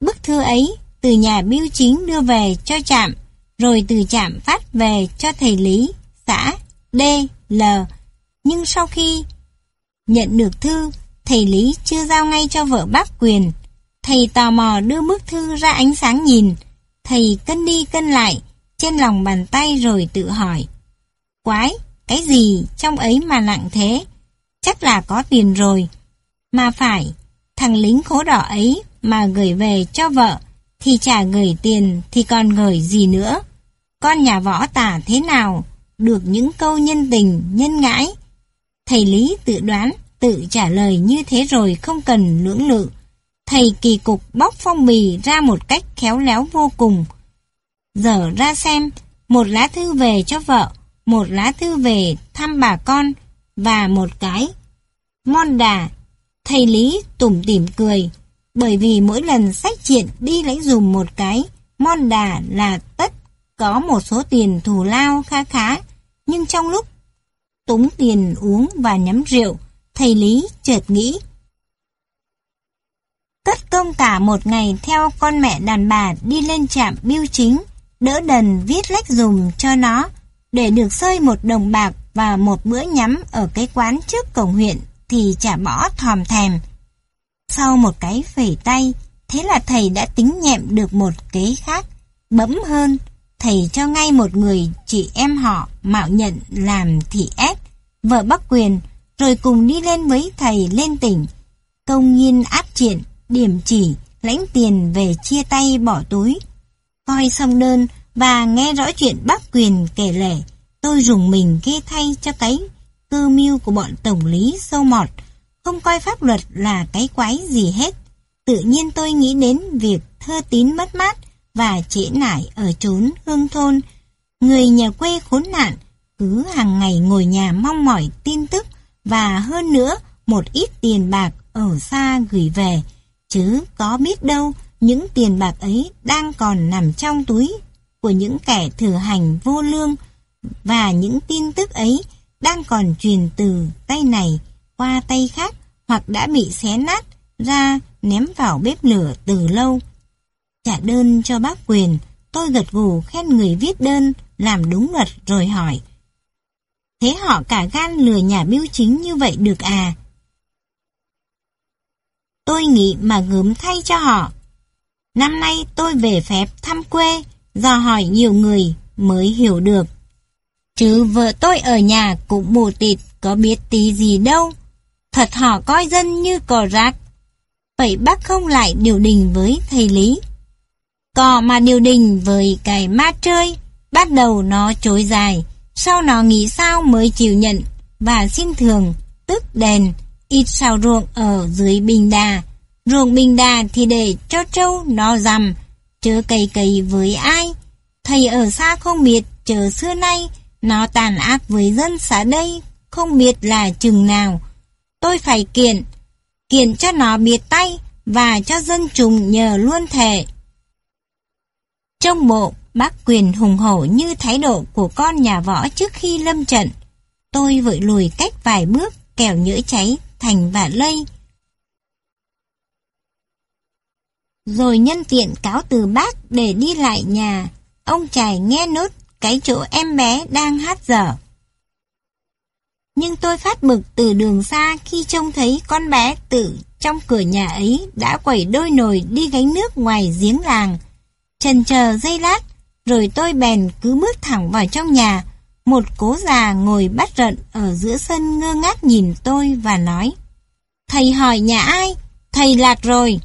Bức thư ấy từ nhà biêu chính đưa về cho trạm, rồi từ trạm phát về cho thầy Lý, xã D, L. Nhưng sau khi nhận được thư, thầy Lý chưa giao ngay cho vợ bác quyền. Thầy tò mò đưa bức thư ra ánh sáng nhìn. Thầy cân đi cân lại, trên lòng bàn tay rồi tự hỏi. Quái, cái gì trong ấy mà nặng thế? Chắc là có tiền rồi. Mà phải, thằng lính khố đỏ ấy mà gửi về cho vợ, thì trả gửi tiền thì còn gửi gì nữa. Con nhà võ tả thế nào, được những câu nhân tình, nhân ngãi. Thầy Lý tự đoán, tự trả lời như thế rồi không cần lưỡng lự. Thầy kỳ cục bóc phong bì ra một cách khéo léo vô cùng. Giờ ra xem, một lá thư về cho vợ, một lá thư về thăm bà con, và một cái. Mon đà Thầy Lý tủm tỉm cười, bởi vì mỗi lần sách chuyện đi lấy dùm một cái, mon đà là tất có một số tiền thù lao kha khá, nhưng trong lúc túng tiền uống và nhắm rượu, thầy Lý chợt nghĩ. Cất công cả một ngày theo con mẹ đàn bà đi lên trạm biêu chính, đỡ đần viết lách dùm cho nó, để được xơi một đồng bạc và một bữa nhắm ở cái quán trước cổng huyện thì chả bỏ thòm thèm. Sau một cái phẩy tay, thế là thầy đã tính nhẹm được một kế khác, bấm hơn, thầy cho ngay một người chị em họ mạo nhận làm thị ép, vợ Bắc Quyền, rồi cùng đi lên với thầy lên tỉnh. Công nhiên áp triển, điểm chỉ, lãnh tiền về chia tay bỏ túi. Coi xong đơn và nghe rõ chuyện Bắc Quyền kể lể, tôi dùng mình ghê thay cho cái cơ mưu của bọn tổng lý sâu mọt, không coi pháp luật là cái quái gì hết. Tự nhiên tôi nghĩ đến việc thơ tín mất mát và trễ nải ở chốn hương thôn. Người nhà quê khốn nạn, cứ hàng ngày ngồi nhà mong mỏi tin tức và hơn nữa một ít tiền bạc ở xa gửi về. Chứ có biết đâu những tiền bạc ấy đang còn nằm trong túi của những kẻ thừa hành vô lương và những tin tức ấy đang còn truyền từ tay này qua tay khác hoặc đã bị xé nát ra ném vào bếp lửa từ lâu. Trả đơn cho bác quyền, tôi gật gù khen người viết đơn, làm đúng luật rồi hỏi. Thế họ cả gan lừa nhà biêu chính như vậy được à? Tôi nghĩ mà gớm thay cho họ. Năm nay tôi về phép thăm quê, dò hỏi nhiều người mới hiểu được. Chứ vợ tôi ở nhà cũng mù tịt có biết tí gì đâu. Thật họ coi dân như cò rác. Vậy bác không lại điều đình với thầy Lý. Cò mà điều đình với cái ma chơi, bắt đầu nó chối dài, sau nó nghĩ sao mới chịu nhận và xin thường, tức đèn, ít sao ruộng ở dưới bình đà, Ruộng bình đà thì để cho trâu nó rằm, chớ cày cày với ai. Thầy ở xa không biết, chờ xưa nay, nó tàn ác với dân xã đây, không biết là chừng nào. Tôi phải kiện, kiện cho nó biệt tay và cho dân chúng nhờ luôn thề Trong bộ, bác quyền hùng hổ như thái độ của con nhà võ trước khi lâm trận. Tôi vội lùi cách vài bước, kẻo nhỡ cháy, thành và lây. Rồi nhân tiện cáo từ bác để đi lại nhà. Ông chài nghe nốt cái chỗ em bé đang hát dở. Nhưng tôi phát bực từ đường xa khi trông thấy con bé tự trong cửa nhà ấy đã quẩy đôi nồi đi gánh nước ngoài giếng làng. Trần chờ giây lát, rồi tôi bèn cứ bước thẳng vào trong nhà. Một cố già ngồi bắt rận ở giữa sân ngơ ngác nhìn tôi và nói Thầy hỏi nhà ai? Thầy lạc rồi.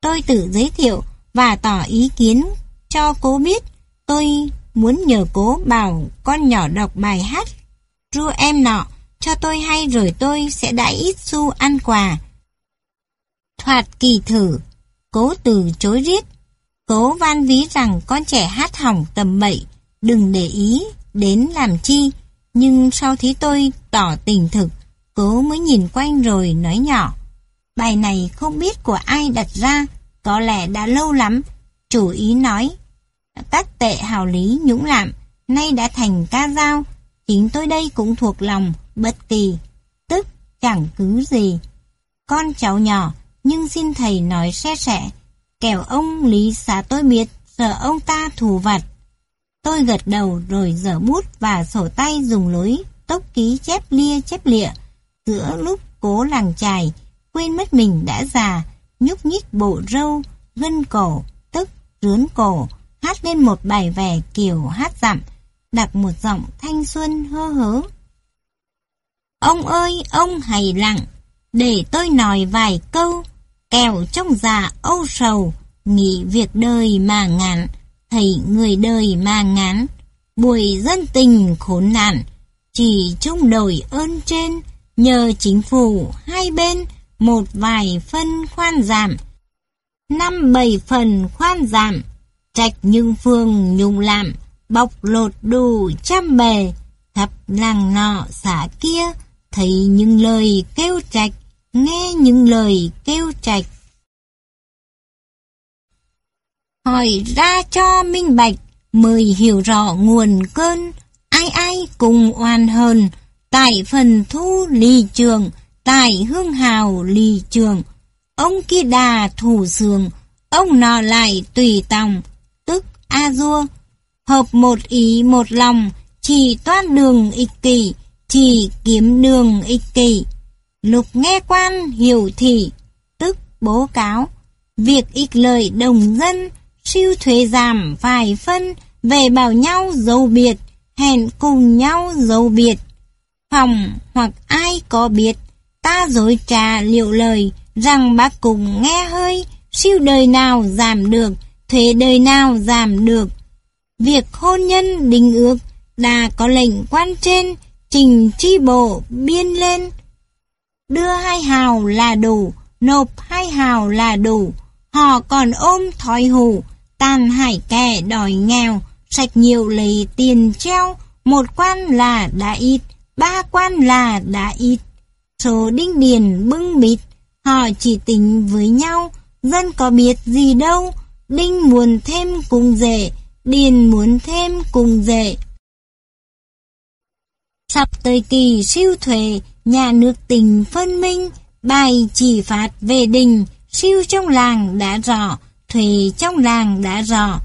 Tôi tự giới thiệu và tỏ ý kiến cho cố biết tôi muốn nhờ cố bảo con nhỏ đọc bài hát ru em nọ cho tôi hay rồi tôi sẽ đãi ít xu ăn quà. Thoạt kỳ thử, cố từ chối riết. Cố van ví rằng con trẻ hát hỏng tầm bậy, đừng để ý đến làm chi. Nhưng sau thế tôi tỏ tình thực, cố mới nhìn quanh rồi nói nhỏ. Bài này không biết của ai đặt ra, có lẽ đã lâu lắm. Chủ ý nói, các tệ hào lý nhũng lạm, nay đã thành ca dao. Chính tôi đây cũng thuộc lòng, bất kỳ, tức chẳng cứ gì. Con cháu nhỏ, nhưng xin thầy nói xe sẻ, kẻo ông lý xá tôi biết, sợ ông ta thù vặt. Tôi gật đầu rồi dở bút và sổ tay dùng lối tốc ký chép lia chép lịa. Giữa lúc cố làng chài quên mất mình đã già, nhúc nhích bộ râu, gân cổ, tức rướn cổ, hát lên một bài vẻ kiểu hát dặm, đặt một giọng thanh xuân hơ hớ. Ông ơi, ông hãy lặng, để tôi nói vài câu, kèo trong già âu sầu, nghĩ việc đời mà ngán, thầy người đời mà ngán, buổi dân tình khốn nạn, chỉ chung đổi ơn trên, nhờ chính phủ hai bên một vài phân khoan giảm, năm bảy phần khoan giảm, trạch nhưng phương nhung làm, bọc lột đủ trăm bề, thập làng nọ xã kia, thấy những lời kêu trạch, nghe những lời kêu trạch. Hỏi ra cho minh bạch, mới hiểu rõ nguồn cơn, ai ai cùng oan hơn, tại phần thu lì trường, tại hương hào lì trường, ông kia đà thủ sường, ông nọ lại tùy tòng, A-dua, hợp một ý một lòng, chỉ toát đường ích kỷ, chỉ kiếm đường ích kỷ. Lục nghe quan hiểu thị, tức bố cáo, việc ích lợi đồng dân, siêu thuế giảm vài phân, về bảo nhau dấu biệt, hẹn cùng nhau dấu biệt. Phòng hoặc ai có biết, ta dối trà liệu lời, rằng bác cùng nghe hơi, siêu đời nào giảm được, thuế đời nào giảm được. Việc hôn nhân đình ước đã có lệnh quan trên, trình tri bộ biên lên. Đưa hai hào là đủ, nộp hai hào là đủ. Họ còn ôm thói hủ, tàn hải kẻ đòi nghèo, sạch nhiều lấy tiền treo, một quan là đã ít, ba quan là đã ít. Số đinh điền bưng bịt, họ chỉ tính với nhau, dân có biết gì đâu, đinh muốn thêm cùng dễ, điền muốn thêm cùng dễ. Sắp tới kỳ siêu thuế, nhà nước tình phân minh, bài chỉ phạt về đình, siêu trong làng đã rõ, thuế trong làng đã rõ.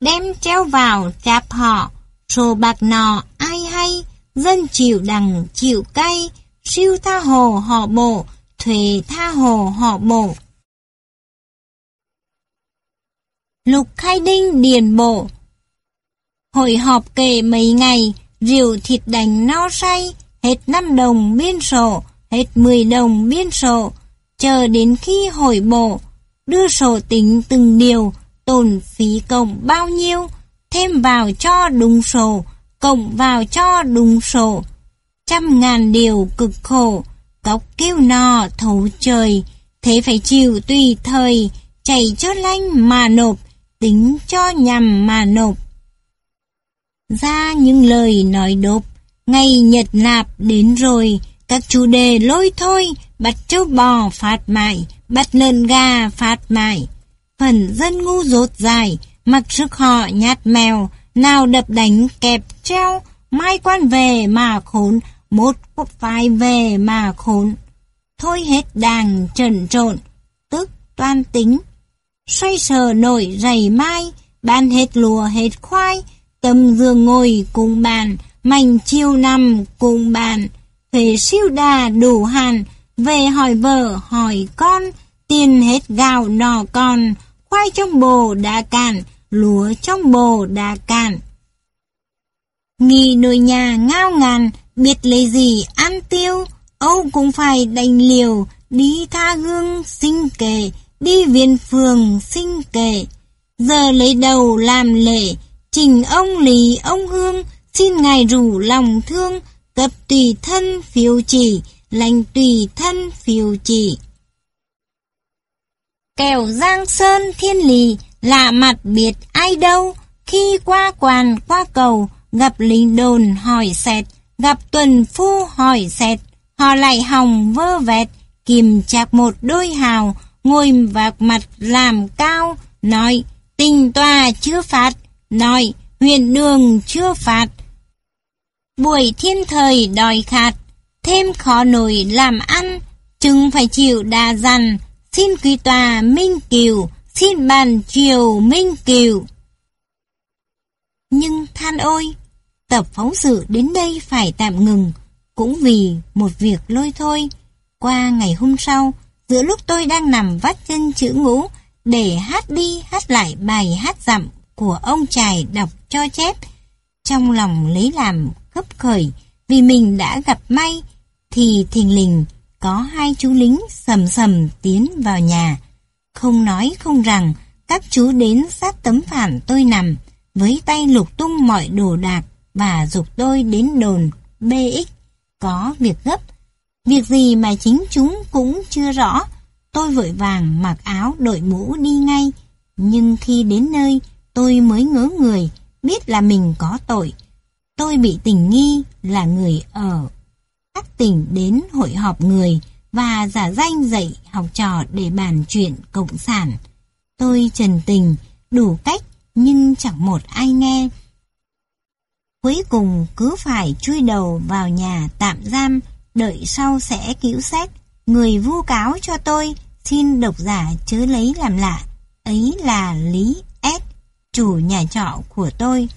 Đem treo vào chạp họ, sổ bạc nọ ai hay, dân chịu đằng chịu cay, siêu tha hồ họ bộ, thuế tha hồ họ bộ. Lục khai đinh điền bộ. Hội họp kể mấy ngày, rượu thịt đành no say, hết 5 đồng biên sổ, hết 10 đồng biên sổ, chờ đến khi hội bộ, đưa sổ tính từng điều, tổn phí cộng bao nhiêu, thêm vào cho đúng sổ, cộng vào cho đúng sổ. Trăm ngàn điều cực khổ, cóc kêu nò thấu trời, thế phải chịu tùy thời, chạy cho lanh mà nộp, tính cho nhằm mà nộp. Ra những lời nói đột, ngày nhật nạp đến rồi, các chủ đề lôi thôi, bắt châu bò phạt mại, bắt lợn gà phạt mại. Phần dân ngu rốt dài, mặc sức họ nhát mèo, nào đập đánh kẹp treo, mai quan về mà khốn, một cốt phai về mà khốn. Thôi hết đàng trần trộn, tức toan tính. Xoay sờ nổi rầy mai, ban hết lùa hết khoai, tâm dương ngồi cùng bàn, mảnh chiêu nằm cùng bàn. Thuế siêu đà đủ hàn, về hỏi vợ hỏi con, tiền hết gạo nò con, khoai trong bồ đã cạn, lúa trong bồ đã cạn. Nghi nồi nhà ngao ngàn, biết lấy gì ăn tiêu, Âu cũng phải đành liều, đi tha hương sinh kề, đi viên phường sinh kể. Giờ lấy đầu làm lễ, trình ông lý ông hương, xin ngài rủ lòng thương, cập tùy thân phiêu chỉ, lành tùy thân phiêu chỉ. Kèo Giang Sơn thiên lì, lạ mặt biệt ai đâu, khi qua quàn qua cầu, gặp lính đồn hỏi xẹt, gặp tuần phu hỏi xẹt, họ lại hòng vơ vẹt, kìm chặt một đôi hào, ngồi vạc mặt làm cao, nói, tình tòa chưa phạt, nói, huyện đường chưa phạt. Buổi thiên thời đòi khạt, thêm khó nổi làm ăn, chừng phải chịu đà dằn, xin quý tòa minh kiều, xin bàn triều minh kiều. Nhưng than ôi, tập phóng sự đến đây phải tạm ngừng, cũng vì một việc lôi thôi. Qua ngày hôm sau, giữa lúc tôi đang nằm vắt chân chữ ngũ để hát đi hát lại bài hát dặm của ông trài đọc cho chép, trong lòng lấy làm khấp khởi vì mình đã gặp may, thì thình lình có hai chú lính sầm sầm tiến vào nhà. Không nói không rằng, các chú đến sát tấm phản tôi nằm, với tay lục tung mọi đồ đạc và dục tôi đến đồn BX có việc gấp. Việc gì mà chính chúng cũng chưa rõ. Tôi vội vàng mặc áo đội mũ đi ngay. Nhưng khi đến nơi, tôi mới ngớ người, biết là mình có tội. Tôi bị tình nghi là người ở các tỉnh đến hội họp người và giả danh dạy học trò để bàn chuyện cộng sản. Tôi trần tình, đủ cách nhưng chẳng một ai nghe. Cuối cùng cứ phải chui đầu vào nhà tạm giam, đợi sau sẽ cứu xét. Người vu cáo cho tôi, xin độc giả chớ lấy làm lạ. Ấy là Lý S, chủ nhà trọ của tôi.